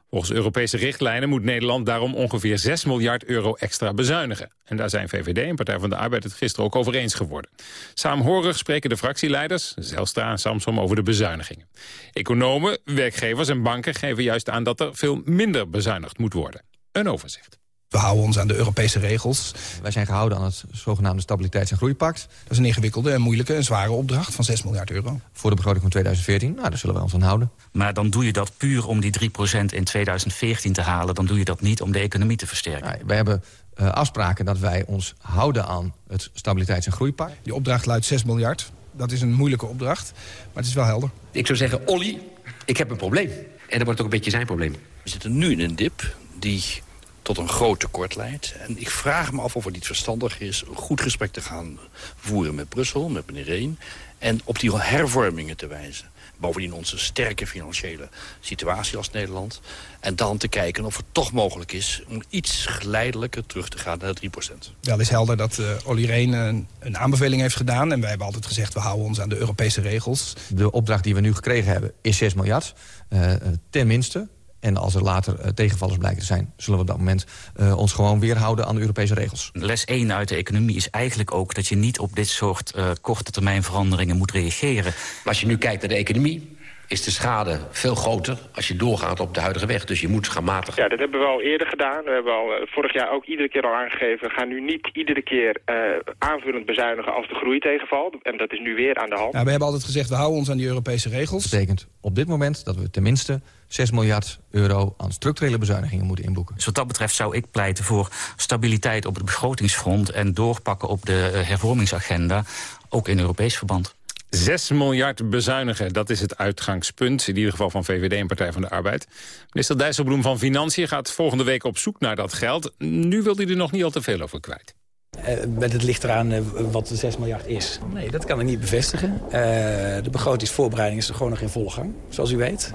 S4: Volgens Europese richtlijnen moet Nederland daarom ongeveer 6 miljard euro extra bezuinigen. En daar zijn VVD en Partij van de Arbeid het gisteren ook over eens geworden. Saamhorig spreken de fractieleiders, Zelstra en Samsom, over de bezuinigingen. Economen, werkgevers en banken geven juist aan dat er veel minder bezuinigd moet worden. Een overzicht.
S32: We houden ons aan de Europese regels.
S33: Wij zijn gehouden aan het zogenaamde Stabiliteits- en Groeipact.
S32: Dat is een ingewikkelde en moeilijke en zware opdracht van 6 miljard euro.
S33: Voor de begroting van 2014, nou, daar zullen wij ons aan houden.
S34: Maar dan doe je dat puur om die 3% in 2014 te halen. Dan doe je dat niet om de economie te versterken.
S33: Nee, wij hebben uh, afspraken dat wij ons houden aan het Stabiliteits- en Groeipact.
S32: Die opdracht luidt 6 miljard. Dat is een moeilijke opdracht, maar het is wel helder.
S35: Ik zou zeggen, Olly, ik heb een probleem. En dat wordt ook een beetje zijn probleem.
S36: We zitten nu in een dip die tot een groot tekort leidt. En ik vraag me af of het niet verstandig is... een goed gesprek te gaan voeren met Brussel, met meneer Reen... en op die hervormingen te wijzen. Bovendien onze sterke financiële situatie als Nederland. En dan te kijken of het toch mogelijk is... om iets geleidelijker terug te gaan naar de 3%.
S32: Wel is helder dat uh, Olly Reen een, een, aanbeveling heeft gedaan. En wij hebben altijd gezegd, we houden ons aan de Europese regels.
S33: De opdracht die we nu gekregen hebben is 6 miljard. Uh, ten minste. En als er later uh, tegenvallers blijken te zijn... zullen we op dat moment uh, ons gewoon weerhouden aan de Europese regels.
S34: Les 1 uit de economie is eigenlijk ook... dat je niet op dit soort uh, korte termijn veranderingen moet reageren.
S35: Als je nu kijkt naar de economie is de schade veel groter als je doorgaat op de huidige weg. Dus je moet gaan matigen.
S37: Ja, dat hebben we al eerder gedaan. We hebben al vorig jaar ook iedere keer al aangegeven... we gaan nu niet iedere keer uh, aanvullend bezuinigen als de groei tegenvalt. En dat is nu weer aan de hand.
S32: Ja, we hebben altijd gezegd, we houden ons aan die Europese regels.
S33: Dat betekent op dit moment dat we tenminste 6 miljard euro aan structurele bezuinigingen moeten inboeken.
S34: Dus wat dat betreft zou ik pleiten voor stabiliteit op het begrotingsfront... en doorpakken op de uh, hervormingsagenda, ook in Europees verband.
S4: 6 miljard bezuinigen, dat is het uitgangspunt. In ieder geval van VVD en Partij van de Arbeid. Minister Dijsselbloem van Financiën gaat volgende week op zoek naar dat geld. Nu wil hij er nog niet al te veel over kwijt.
S32: Uh, het ligt eraan uh, wat de 6 miljard is. Nee, dat kan ik niet bevestigen. Uh, de begrotingsvoorbereiding is er gewoon nog in volle gang, zoals u weet.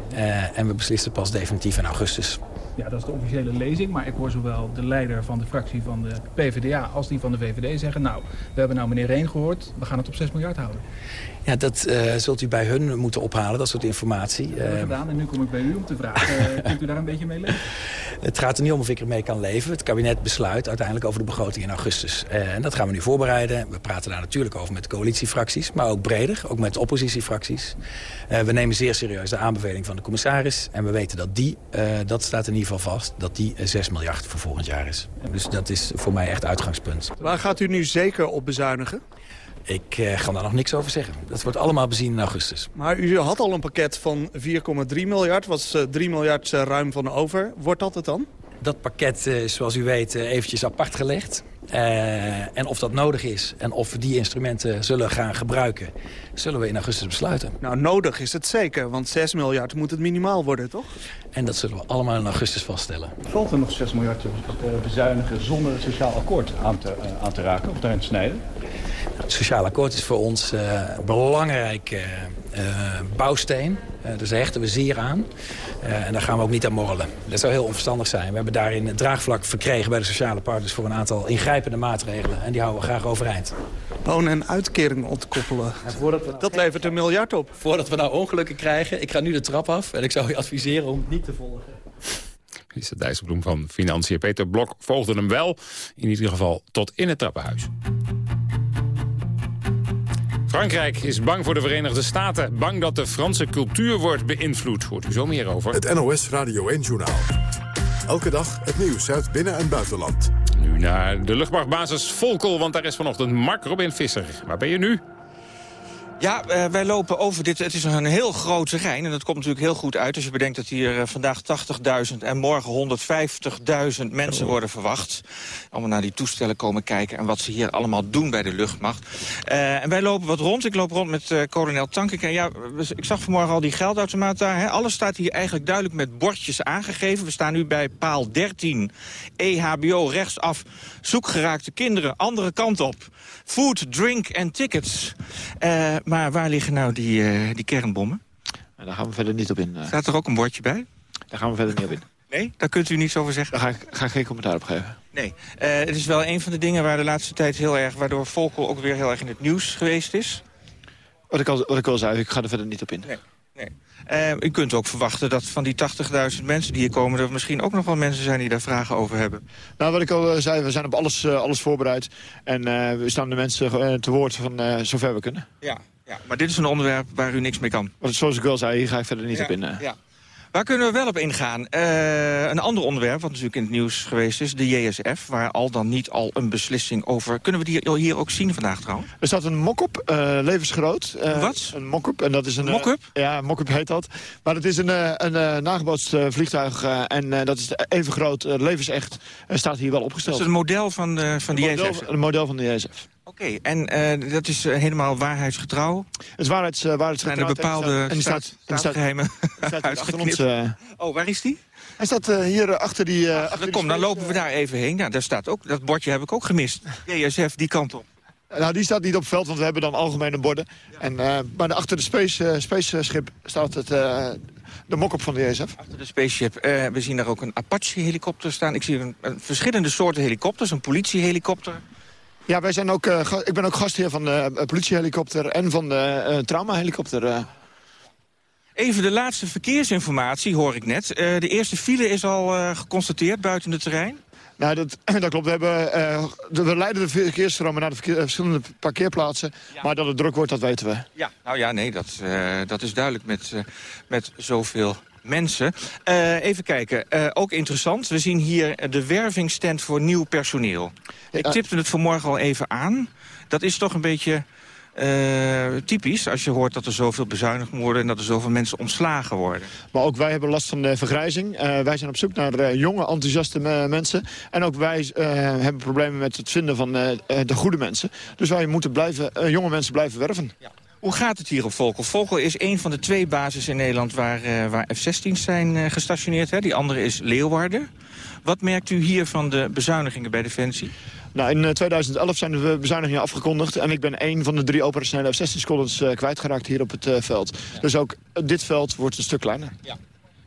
S32: en we beslissen pas definitief in augustus.
S38: Ja, dat is de officiële lezing. Maar ik hoor zowel de leider van de fractie van de PvdA als die van de VVD zeggen... nou, we hebben nou meneer Reen gehoord, we gaan het op 6 miljard houden.
S32: Ja, dat uh, zult u bij hun moeten ophalen, dat soort informatie.
S38: Dat hebben we gedaan en nu kom ik bij u om te vragen, uh, kunt u daar een beetje mee leven?
S32: Het gaat er niet om of ik ermee kan leven. Het kabinet besluit uiteindelijk over de begroting in augustus. Uh, en dat gaan we nu voorbereiden. We praten daar natuurlijk over met de coalitiefracties, maar ook breder, ook met oppositiefracties. we nemen zeer serieus de aanbeveling van de commissaris. En we weten dat die, dat staat in ieder geval vast, dat die 6 miljard voor volgend jaar is. Dus dat is voor mij echt uitgangspunt.
S38: Waar gaat u nu zeker op bezuinigen?
S32: Ik uh, ga daar nog niks over zeggen. Dat wordt allemaal bezien in augustus.
S38: Maar u had al een pakket van 4,3 miljard. Was uh, 3 miljard uh, ruim van over. Wordt dat het dan?
S32: Dat pakket is, zoals u weet, eventjes apart gelegd. En of dat nodig is en of we die instrumenten zullen gaan gebruiken... zullen we in augustus besluiten.
S38: Nou, nodig is het zeker, want 6 miljard moet het minimaal worden, toch?
S32: En dat zullen we allemaal in augustus vaststellen.
S38: Valt er nog 6 miljard te bezuinigen zonder het sociaal akkoord aan te, aan te raken of daarin te snijden?
S32: Het sociaal akkoord is voor ons uh, een belangrijke uh, bouwsteen. Uh, dus daar hechten we zeer aan. en daar gaan we ook niet aan morrelen. Dat zou heel onverstandig zijn. We hebben daarin het draagvlak verkregen bij de sociale partners... voor een aantal ingrijpende maatregelen. En die houden we graag overeind.
S38: Wonen en uitkeringen ontkoppelen. Nou dat levert een miljard op.
S32: Voordat we nou ongelukken krijgen, ik ga nu de trap af... en ik zou u adviseren om het niet te volgen.
S4: Minister Dijsselbloem van Financiën Peter Blok volgde hem wel. In ieder geval tot in het trappenhuis. Frankrijk is bang voor de Verenigde Staten. Bang dat de Franse cultuur wordt beïnvloed. Hoort u zo meer over.
S3: Het NOS Radio 1-journaal. Elke dag het nieuws uit binnen- en buitenland.
S4: Nu naar de luchtmachtbasis Volkel, want daar is vanochtend Mark Robin Visser. Waar ben je nu?
S13: Ja, uh, wij lopen over dit. Het is een heel groot terrein. En dat komt natuurlijk heel goed uit als je bedenkt dat hier uh, vandaag 80.000 en morgen 150.000 mensen worden verwacht. Allemaal naar die toestellen komen kijken en wat ze hier allemaal doen bij de luchtmacht. Uh, en wij lopen wat rond. Ik loop rond met kolonel Tankink. En ja, ik zag vanmorgen al die geldautomaat daar. Hè. Alles staat hier eigenlijk duidelijk met bordjes aangegeven. We staan nu bij paal 13, EHBO, rechtsaf. Zoekgeraakte kinderen, andere kant op. Food, drink en tickets. Maar waar liggen nou die, uh, die kernbommen?
S14: Daar gaan we verder niet op in. Uh.
S13: Staat er ook een bordje bij?
S14: Daar gaan we verder niet op in.
S13: Nee? Daar kunt u niets over zeggen?
S14: Daar ga ik, ga ik geen commentaar op geven.
S13: Nee. het is wel een van de dingen waar de laatste tijd heel erg... waardoor Volkel ook weer heel erg in het nieuws geweest is.
S14: Wat ik al, wat ik al zei, ik ga er verder niet op in.
S13: Nee. nee. Uh, u kunt ook verwachten dat van die 80.000 mensen die hier komen... er misschien ook nog wel mensen zijn die daar vragen over hebben.
S14: Nou, wat ik al zei, we zijn op alles, uh, alles voorbereid. En uh, we staan de mensen te woord van zover we kunnen.
S13: Ja, ja, maar dit is een onderwerp waar u niks mee kan.
S14: Want zoals ik al zei, hier ga ik verder niet
S13: ja,
S14: op in.
S13: Ja. Waar kunnen we wel op ingaan? Uh, een ander onderwerp, wat natuurlijk in het nieuws geweest is... de JSF, waar al dan niet al een beslissing over... Kunnen we die hier ook zien vandaag trouwens?
S14: Er staat een mock-up, uh, levensgroot. Uh,
S13: wat?
S14: Een mock-up. En dat is een
S13: mock-up?
S14: ja, mock-up heet dat. Maar het is een, een, nagebootst vliegtuig. en dat is even groot, levensecht. staat hier wel opgesteld.
S13: Dat is een model van de, van de JSF?
S14: Een model van de JSF.
S13: Oké, okay, en uh, dat is uh, helemaal waarheidsgetrouw?
S14: Het is waarheids, uh, waarheidsgetrouw.
S13: Zijn er bepaalde en die staat, staatsgeheimen
S14: uitgeknipt?
S13: oh, waar is die?
S14: Hij staat hier achter die...
S13: Ach, achter kom, dan lopen we daar even heen. Ja, daar staat ook, dat bordje heb ik ook gemist. JSF, die kant op.
S14: Nou, die staat niet op het veld, want we hebben dan algemene borden. Ja. En, maar achter de space, space schip staat het, de mock-up van de JSF.
S13: Achter de spaceship. we zien daar ook een Apache-helikopter staan. Ik zie een, een, verschillende soorten helikopters. Een politiehelikopter.
S14: Ja, wij zijn ook, uh, ik ben ook gastheer van de uh, politiehelikopter en van de uh, traumahelikopter.
S13: Even de laatste verkeersinformatie hoor ik net. de eerste file is al geconstateerd buiten het terrein.
S14: Nou, dat, dat klopt. We, hebben, de, we leiden de verkeersstromen naar de verkeer, verschillende parkeerplaatsen. Ja. Maar dat het druk wordt, dat weten we.
S13: Ja, nou ja, nee, dat, dat is duidelijk met, met zoveel mensen. Uh, even kijken, uh, ook interessant. We zien hier de wervingstand voor nieuw personeel. Ik tipte het vanmorgen al even aan. Dat is toch een beetje uh, typisch als je hoort dat er zoveel bezuinigd moet worden... en dat er zoveel mensen ontslagen worden.
S14: Maar ook wij hebben last van de vergrijzing. wij zijn op zoek naar jonge, enthousiaste mensen. En ook wij hebben problemen met het vinden van de goede mensen. Dus wij moeten blijven, jonge mensen blijven werven.
S13: Ja. Hoe gaat het hier op Volkel? Volkel is een van de twee bases in Nederland waar, uh, waar F-16's zijn uh, gestationeerd. Hè? Die andere is Leeuwarden. Wat merkt u hier van de bezuinigingen bij Defensie?
S14: Nou, in 2011 zijn de bezuinigingen afgekondigd. En ik ben één van de drie operationele F-16-squadrons uh, kwijtgeraakt hier op het veld. Ja. Dus ook dit veld wordt een stuk kleiner.
S13: Ja.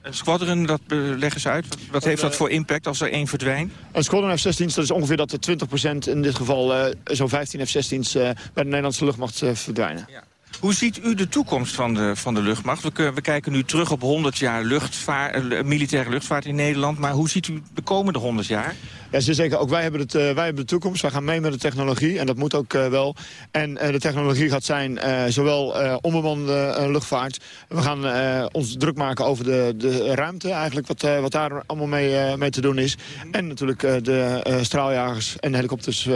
S13: Een squadron, dat leggen ze uit. Wat, wat heeft dat voor impact als er één verdwijnt?
S14: Een squadron F-16's, dat is ongeveer dat de 20% in dit geval zo'n 15 F-16's bij de Nederlandse luchtmacht verdwijnen.
S13: Ja. Hoe ziet u de toekomst van de, van de luchtmacht? We, we kijken nu terug op 100 jaar luchtvaart, militaire luchtvaart in Nederland. Maar hoe ziet u de komende 100 jaar?
S14: Ja, zeker. Ook wij hebben, het, uh, wij hebben de toekomst. Wij gaan mee met de technologie. En dat moet ook wel. En de technologie gaat zijn zowel onbemande luchtvaart. We gaan ons druk maken over de, de ruimte. Eigenlijk wat, wat daar allemaal mee, mee te doen is. En natuurlijk de straaljagers en helikopters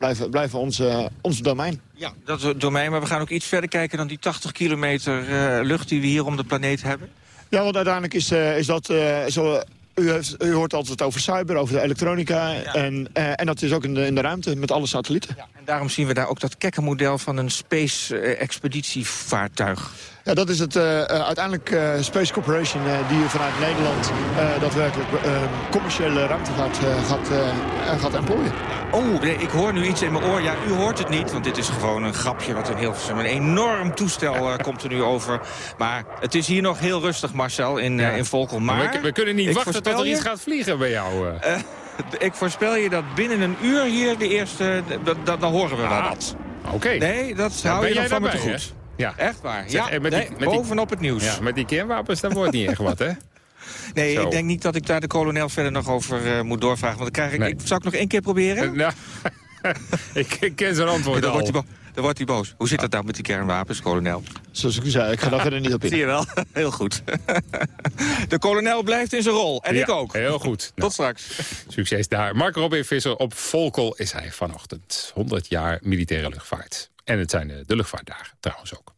S14: blijven, blijven onze, ons domein.
S13: Ja, dat domein, maar we gaan ook iets verder kijken dan die 80 kilometer uh, lucht die we hier om de planeet hebben.
S14: Ja, want uiteindelijk is, uh, is dat zo... U, heeft, u, hoort altijd over cyber, over de elektronica. Ja. En, en dat is ook in de, in de ruimte met alle satellieten. Ja,
S13: en daarom zien we daar ook dat kekke model van een space-expeditievaartuig.
S14: Ja, dat is het uh, uiteindelijk uh, Space Corporation uh, die vanuit Nederland daadwerkelijk commerciële ruimtevaart gaat, gaat employen.
S13: Oh, nee, ik hoor nu iets in mijn oor. Ja, u hoort het niet, want dit is gewoon een grapje wat een heel een enorm toestel komt er nu over. Maar het is hier nog heel rustig, Marcel, in, ja. in Volkel. Maar
S4: we, we, kunnen niet wachten tot er iets gaat vliegen bij jou.
S13: ik voorspel je dat binnen een uur hier de eerste... Dan horen we ah, wat.
S4: Oké. Okay.
S13: Nee, dat hou je nog van me te goed.
S4: Hè? Ja.
S13: Echt waar.
S4: Zeg,
S13: ja,
S4: met
S13: nee,
S4: die, met
S13: bovenop het nieuws.
S4: Ja, met die kernwapens, dat wordt niet echt wat, hè?
S13: Nee, Zo. ik denk niet dat ik daar de kolonel verder nog over uh, moet doorvragen. Want dan krijg ik, nee. ik... Zal ik nog één keer proberen?
S4: Uh, nou, ik, ik ken zijn antwoord
S13: dan
S4: al.
S13: Wordt dan wordt hij boos. Hoe zit dat nou met die kernwapens, kolonel?
S14: Zoals ik u zei, ik ga daar verder niet op in.
S13: Zie je wel? Heel goed. De kolonel blijft in zijn rol. En
S4: Ja,
S13: ik ook.
S4: Heel goed.
S13: Tot straks.
S4: Succes daar. Mark Robin Visser op Volkel is hij vanochtend. 100 jaar militaire luchtvaart. En het zijn de, de luchtvaartdagen trouwens ook.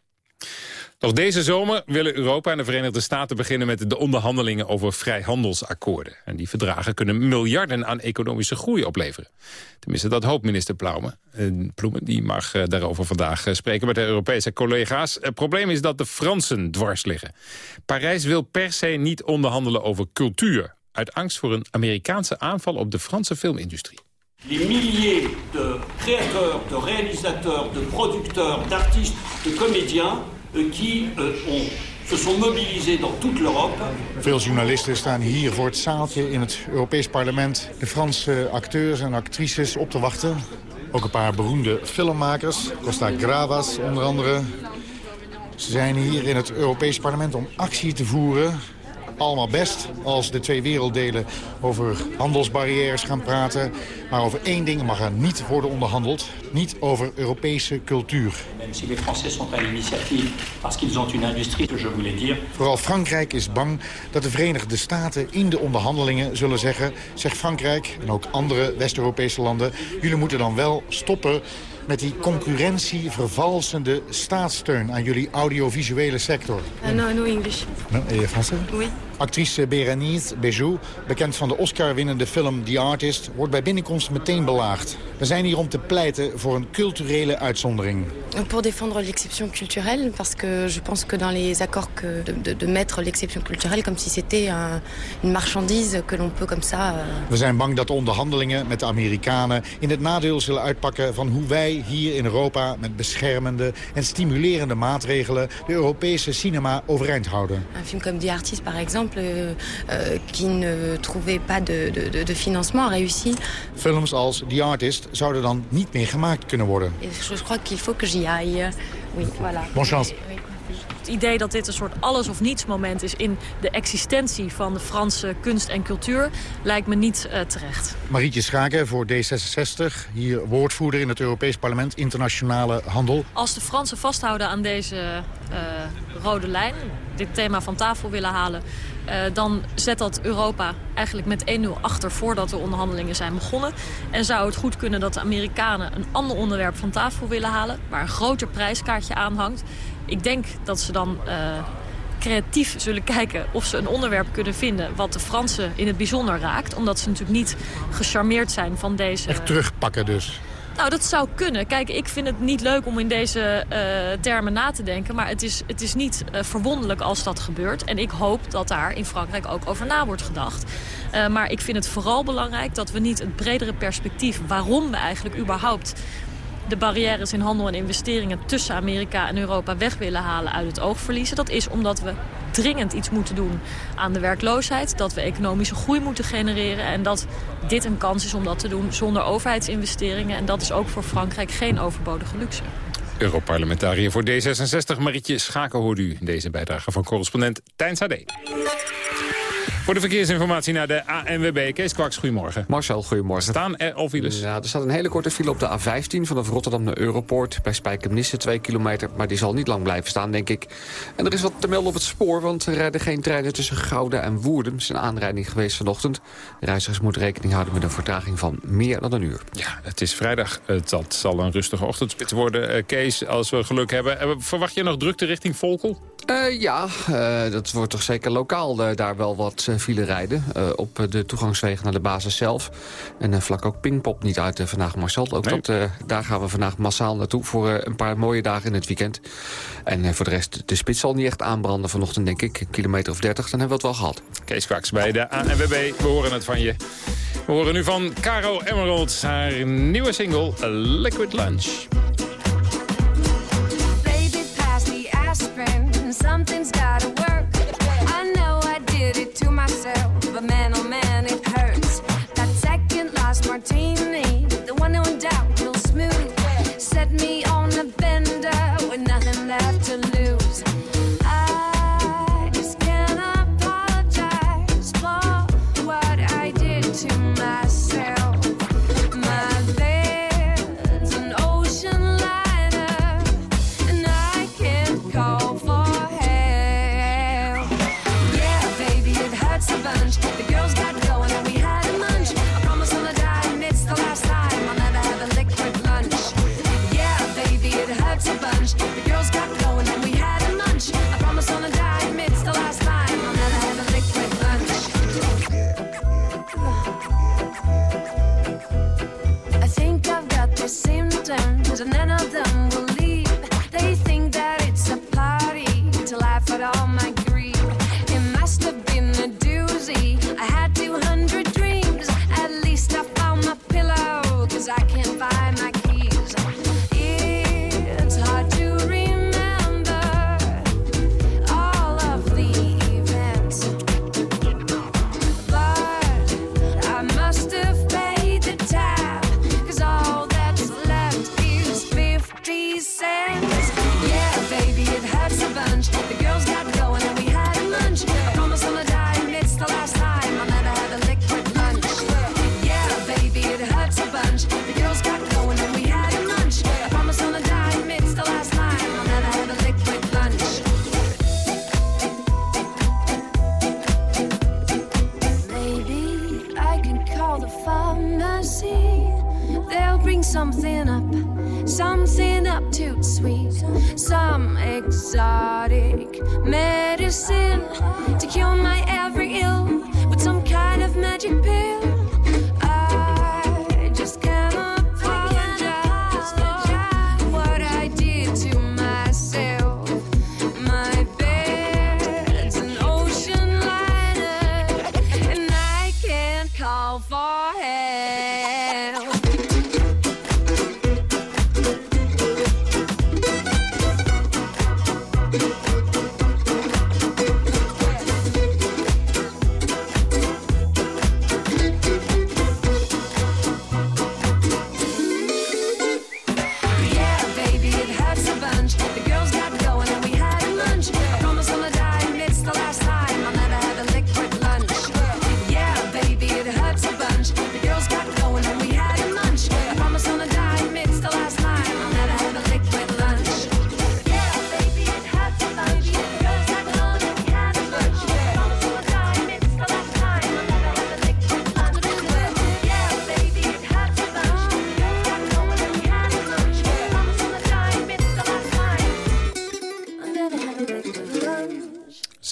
S4: Nog deze zomer willen Europa en de Verenigde Staten beginnen met de onderhandelingen over vrijhandelsakkoorden. En die verdragen kunnen miljarden aan economische groei opleveren. Tenminste, dat hoopt minister Ploumen. En Ploemen die mag eh, daarover vandaag eh, spreken met de Europese collega's. Het probleem is dat de Fransen dwars liggen. Parijs wil per se niet onderhandelen over cultuur. Uit angst voor een Amerikaanse aanval op de Franse filmindustrie.
S39: Les milliers de créateurs, de réalisateurs, de producteurs, d'artistes, de comédiens euh, qui euh, ont, se sont mobilisés dans toute l'Europe.
S40: Veel journalisten staan hier voor het zaaltje in het Europees Parlement... de Franse acteurs en actrices op te wachten. Ook een paar beroemde filmmakers, Costa Gravas onder andere. Ze zijn hier in het Europees Parlement om actie te voeren. Allemaal best als de twee werelddelen over handelsbarrières gaan praten. Maar over één ding mag er niet worden onderhandeld. Niet over Europese cultuur. Vooral Frankrijk is bang dat de Verenigde Staten in de onderhandelingen zullen zeggen... zegt Frankrijk en ook andere West-Europese landen... jullie moeten dan wel stoppen met die concurrentievervalsende staatssteun... aan jullie audiovisuele sector.
S41: Uh, no, no English.
S40: No, eh, Français?
S41: Oui.
S40: Actrice Bérénice Bejoux, bekend van de Oscar-winnende film The Artist... wordt bij binnenkomst meteen belaagd. We zijn hier om te pleiten voor een culturele uitzondering.
S41: Pour défendre l'exception culturelle, parce que je pense que dans les accords que de, de, de mettre l'exception culturelle comme si c'était un- une marchandise que l'on peut comme ça... euh,
S40: We zijn bang dat de onderhandelingen met de Amerikanen in het nadeel zullen uitpakken van hoe wij hier in Europa met beschermende en stimulerende maatregelen de Europese cinema overeind houden.
S41: un film comme The Artist, par exemple, euh, euh, qui ne trouvait pas de, de, de- financement, réussi.
S40: Films als The Artist zouden dan niet meer gemaakt kunnen worden.
S41: Et je, crois qu'il faut que j'y aille. Oui, voilà.
S40: Bon chance.
S42: Het idee dat dit een soort alles of niets moment is in de existentie van de Franse kunst en cultuur lijkt me niet eh, terecht.
S40: Marietje Schaken voor D66, hier woordvoerder in het Europees Parlement Internationale Handel.
S42: Als de Fransen vasthouden aan deze eh, rode lijn, dit thema van tafel willen halen... eh, dan zet dat Europa eigenlijk met 1-0 achter voordat de onderhandelingen zijn begonnen. En zou het goed kunnen dat de Amerikanen een ander onderwerp van tafel willen halen... waar een groter prijskaartje aan hangt. Ik denk dat ze dan eh, creatief zullen kijken of ze een onderwerp kunnen vinden... wat de Fransen in het bijzonder raakt. Omdat ze natuurlijk niet gecharmeerd zijn van deze...
S40: Echt terugpakken dus.
S42: Nou, dat zou kunnen. Kijk, ik vind het niet leuk om in deze eh, termen na te denken. Maar het is, het is niet eh, verwonderlijk als dat gebeurt. En ik hoop dat daar in Frankrijk ook over na wordt gedacht. Maar ik vind het vooral belangrijk dat we niet het bredere perspectief... waarom we eigenlijk überhaupt de barrières in handel en investeringen... tussen Amerika en Europa weg willen halen uit het oog verliezen. Dat is omdat we dringend iets moeten doen aan de werkloosheid. Dat we economische groei moeten genereren. En dat dit een kans is om dat te doen zonder overheidsinvesteringen. En dat is ook voor Frankrijk geen overbodige luxe.
S4: Europarlementariër voor D66, Marietje Schaken, hoort u deze bijdrage van correspondent Tijn Sade. Voor de verkeersinformatie naar de ANWB. Kees Kwaks, goedemorgen.
S43: Marcel, goedemorgen.
S4: Staan er al files?
S43: Ja, er staat een hele korte file op de A15 vanaf Rotterdam naar Europoort. Bij Spijkenisse 2 kilometer, maar die zal niet lang blijven staan, denk ik. En er is wat te melden op het spoor, want er rijden geen treinen tussen Gouda en Woerden. Het is een aanrijding geweest vanochtend. De reizigers moeten rekening houden met een vertraging van meer dan een uur.
S4: Ja, het is vrijdag. Het dat zal een rustige ochtendspits worden. Eh, Kees, als we geluk hebben. Eh, Verwacht je nog drukte richting Volkel?
S43: Eh, ja, eh, dat wordt toch zeker lokaal eh, daar wel wat file rijden. op de toegangswegen naar de basis zelf. En vlak ook Pinkpop niet uit vandaag, Marcel. Ook dat, daar gaan we vandaag massaal naartoe voor een paar mooie dagen in het weekend. En voor de rest, de spits zal niet echt aanbranden vanochtend, denk ik. Een kilometer of 30, dan hebben we het wel gehad.
S4: Kees Kwaks bij de ANWB. We horen het van je. We horen nu van Caro Emerald haar nieuwe single Liquid Lunch.
S44: Something's gotta work. I know I did it to myself, but man, oh man, it hurts. That second last martini,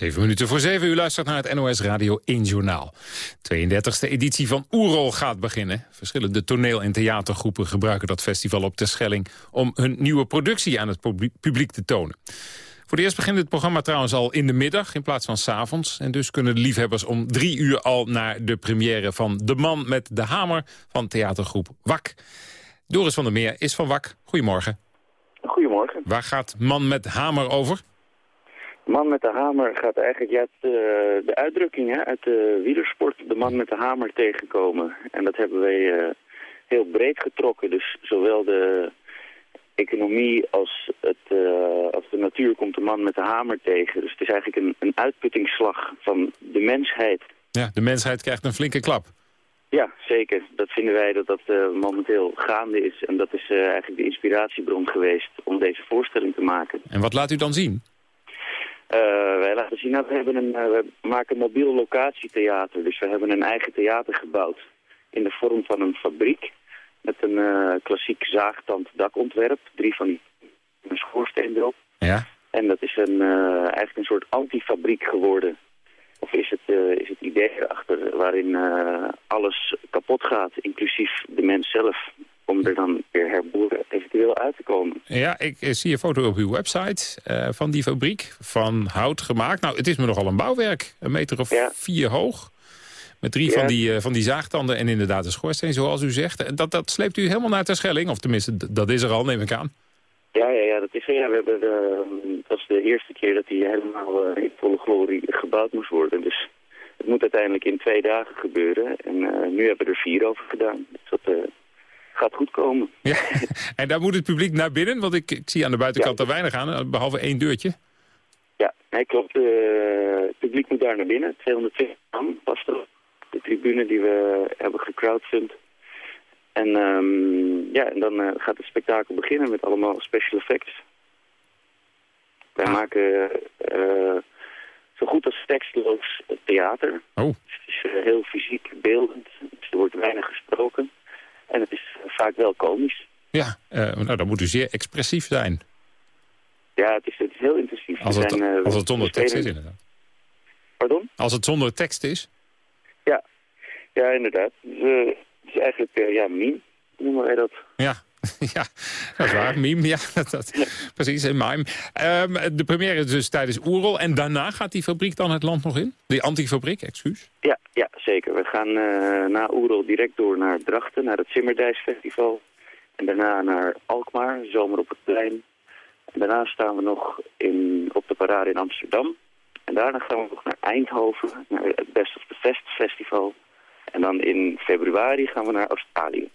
S4: Zeven minuten voor zeven, u luistert naar het NOS Radio 1 Journaal. 32e editie van Oerol gaat beginnen. Verschillende toneel- en theatergroepen gebruiken dat festival op Terschelling... om hun nieuwe productie aan het publiek te tonen. Voor de eerst begint het programma trouwens al in de middag in plaats van s avonds. En dus kunnen de liefhebbers om drie uur al naar de première van De Man met de Hamer van theatergroep WAK. Doris van der Meer is van WAK. Goedemorgen.
S45: Goedemorgen.
S4: Waar gaat Man met Hamer over?
S45: Man met de hamer gaat eigenlijk ja, het, uh, de uitdrukking hè, uit de wielersport, de man met de hamer tegenkomen. En dat hebben wij uh, heel breed getrokken. Dus zowel de economie als, het, uh, als de natuur komt de man met de hamer tegen. Dus het is eigenlijk een, een uitputtingsslag van de mensheid.
S4: Ja, de mensheid krijgt een flinke klap.
S45: Ja, zeker. Dat vinden wij dat dat momenteel gaande is. En dat is eigenlijk de inspiratiebron geweest om deze voorstelling te maken.
S4: En wat laat u dan zien?
S45: Uh, wij laten zien dat we, hebben een, uh, we maken een mobiel locatietheater. Dus we hebben een eigen theater gebouwd in de vorm van een fabriek. Met een uh, klassiek zaagtand dakontwerp. Drie van die een schoorsteen erop.
S4: Ja.
S45: En dat is een, eigenlijk een soort antifabriek geworden. Of is het, is het idee erachter waarin alles kapot gaat, inclusief de mens zelf om er dan weer herboeren eventueel uit te komen.
S4: Ja, ik zie een foto op uw website uh, van die fabriek, van hout gemaakt. Nou, het is me nogal een bouwwerk, een meter of ja. vier hoog. Met drie ja. van, die, uh, van die zaagtanden en inderdaad een schoorsteen, zoals u zegt. Dat, dat sleept u helemaal naar Terschelling, of tenminste, dat is er al, neem ik aan.
S45: Ja, ja, ja, dat is er. Ja, we hebben de, dat is de eerste keer dat hij helemaal uh, in volle glorie gebouwd moest worden. Dus het moet uiteindelijk in twee dagen gebeuren. En nu hebben we er vier over gedaan. Dus dat gaat goed komen.
S4: Ja, en daar moet het publiek naar binnen? Want ik, ik zie aan de buitenkant ja. er weinig aan, behalve één deurtje.
S45: Ja, nee, klopt. Uh, het publiek moet daar naar binnen. 220 man past er De tribune die we hebben gecrowdfund. En, um, ja, en dan uh, gaat het spektakel beginnen met allemaal special effects. Wij ah. maken uh, zo goed als tekstloos theater.
S4: Oh.
S45: Dus het is heel fysiek, beeldend. Dus er wordt weinig gesproken. En het is vaak wel komisch.
S4: Ja, uh, nou dan moet u zeer expressief zijn.
S45: Ja, het is, het is heel intensief.
S4: Als het,
S45: zijn, uh,
S4: als het zonder tekst is inderdaad.
S45: Pardon?
S4: Als het zonder tekst is?
S45: Ja, ja inderdaad. Dus, uh, het is eigenlijk, ja, meme noemen wij dat.
S4: Ja, ja, dat is waar. Meme, ja. Dat, dat, Precies, een mime. Um, de première is dus tijdens Oerol. En daarna gaat die fabriek dan het land nog in? Die antifabriek, excuus?
S45: Ja, ja zeker. We gaan uh, na Oerol direct door naar Drachten, naar het Zimmerdijsfestival. En daarna naar Alkmaar, Zomer op het Plein. En daarna staan we nog in, op de parade in Amsterdam. En daarna gaan we nog naar Eindhoven, naar het Best of the Fest Festival. En dan in februari gaan we naar Australië.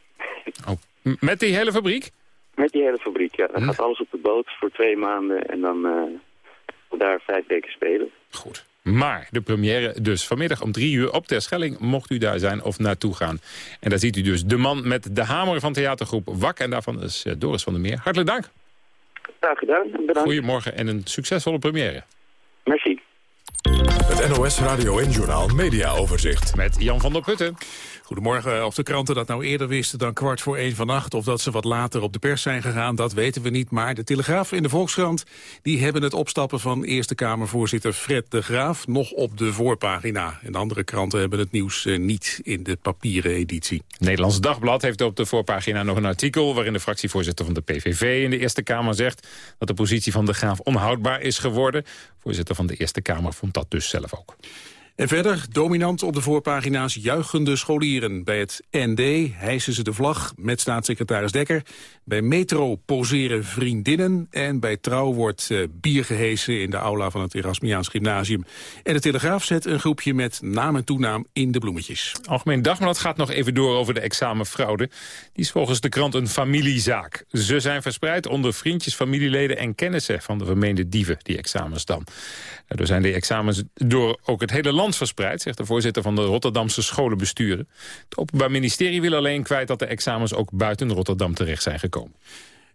S4: Oh. Met die hele fabriek?
S45: Met die hele fabriek, ja. Dan hm. gaat alles op de boot voor twee maanden en dan uh, daar vijf weken spelen.
S4: Goed. Maar de première dus vanmiddag om drie uur op Terschelling... mocht u daar zijn of naartoe gaan. En daar ziet u dus de man met de hamer van theatergroep WAK. En daarvan is Doris van der Meer. Hartelijk dank.
S45: Graag gedaan. Bedankt.
S4: Goedemorgen en een succesvolle première.
S45: Merci.
S3: Het NOS Radio en Journaal Media Overzicht.
S4: Met Jan van der Putten.
S46: Goedemorgen. Of de kranten dat nou eerder wisten dan kwart voor één vannacht... of dat ze wat later op de pers zijn gegaan, dat weten we niet. Maar de Telegraaf en de Volkskrant die hebben het opstappen van Eerste Kamervoorzitter Fred de Graaf... nog op de voorpagina. En de andere kranten hebben het nieuws eh, niet in de papieren editie.
S4: Nederlands Dagblad heeft op de voorpagina nog een artikel... waarin de fractievoorzitter van de PVV in de Eerste Kamer zegt... dat de positie van de Graaf onhoudbaar is geworden. Voorzitter van de Eerste Kamer vond dat dus zelf ook.
S46: En verder, dominant op de voorpagina's juichende scholieren. Bij het ND hijsen ze de vlag met staatssecretaris Dekker. Bij Metro poseren vriendinnen. En bij Trouw wordt uh, bier gehesen in de aula van het Erasmiaans Gymnasium. En de Telegraaf zet een groepje met naam en toenaam in de bloemetjes.
S4: Algemeen Dagblad gaat nog even door over de examenfraude. Die is volgens de krant een familiezaak. Ze zijn verspreid onder vriendjes, familieleden en kennissen van de vermeende dieven, die examens dan. Er zijn de examens door ook het hele land verspreid, zegt de voorzitter van de Rotterdamse scholenbesturen. Het Openbaar Ministerie wil alleen kwijt dat de examens ook buiten Rotterdam terecht zijn gekomen.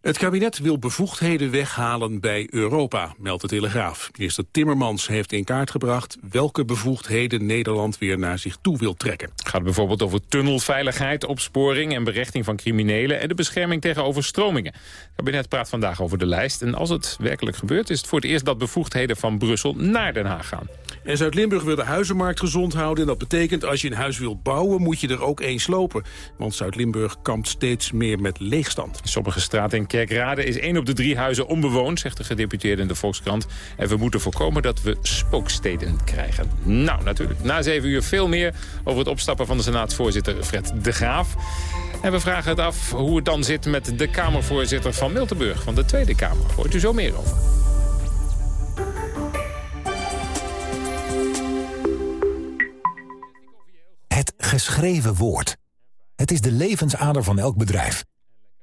S1: Het kabinet wil bevoegdheden weghalen bij Europa, meldt de Telegraaf. Minister Timmermans heeft in kaart gebracht welke bevoegdheden Nederland weer naar zich toe wil trekken.
S4: Het gaat bijvoorbeeld over tunnelveiligheid, opsporing en berechting van criminelen en de bescherming tegen overstromingen. Het kabinet praat vandaag over de lijst en als het werkelijk gebeurt is het voor het eerst dat bevoegdheden van Brussel naar Den Haag gaan.
S1: En Zuid-Limburg wil de huizenmarkt gezond houden. En dat betekent als je een huis wilt bouwen, moet je er ook één slopen. Want Zuid-Limburg kampt steeds meer met leegstand.
S4: Sommige straten in Kerkrade is één op de drie huizen onbewoond, zegt de gedeputeerde in de Volkskrant. En we moeten voorkomen dat we spooksteden krijgen. Nou, natuurlijk. Na zeven uur veel meer over het opstappen van de senaatsvoorzitter Fred de Graaf. En we vragen het af hoe het dan zit met de Kamervoorzitter van Miltenburg van de Tweede Kamer. Hoort u zo meer over.
S47: Het geschreven woord. Het is de levensader van elk bedrijf.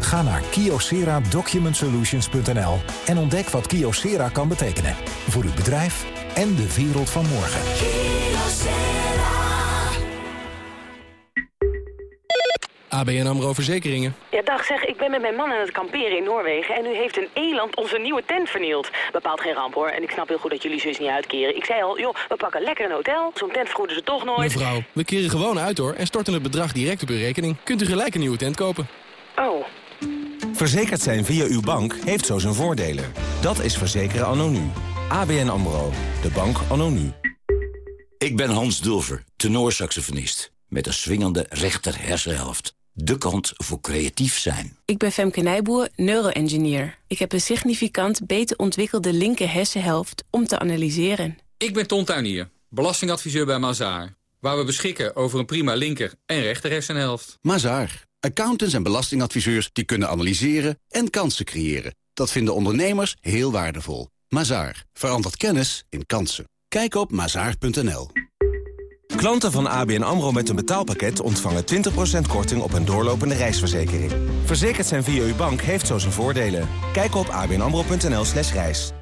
S47: Ga naar kyocera-document-solutions.nl en ontdek wat Kyocera kan betekenen. Voor uw bedrijf en de wereld van morgen.
S48: ABN AMRO Verzekeringen.
S49: Ja, dag zeg, ik ben met mijn man aan het kamperen in Noorwegen... en nu heeft een eland onze nieuwe tent vernield. Bepaalt geen ramp, hoor. En ik snap heel goed dat jullie zus niet uitkeren. Ik zei al, joh, we pakken lekker een hotel. Zo'n tent vergoeden ze toch nooit.
S48: Mevrouw, we keren gewoon uit, hoor. En storten het bedrag direct op uw rekening. Kunt u gelijk een nieuwe tent kopen.
S49: Oh.
S12: Verzekerd zijn via uw bank heeft zo zijn voordelen. Dat is verzekeren anno nu. ABN AMRO. De bank anno nu.
S50: Ik ben Hans Dulver, tenorsaxofonist. Met een swingende rechter hersenhelft. De kant voor creatief zijn.
S51: Ik ben Femke Nijboer, neuroengineer. Ik heb een significant beter ontwikkelde linker hersenhelft om te analyseren.
S52: Ik ben Ton Tuinier, belastingadviseur bij Mazaar. Waar we beschikken over een prima linker en rechter hersenhelft.
S53: Mazaar. Accountants en belastingadviseurs die kunnen analyseren en kansen creëren. Dat vinden ondernemers heel waardevol. Mazaar. Verandert kennis in kansen. Kijk op mazaar.nl.
S12: Klanten van ABN AMRO met een betaalpakket ontvangen 20% korting op een doorlopende reisverzekering. Verzekerd zijn via uw bank heeft zo zijn voordelen. Kijk op abnamro.nl slash reis.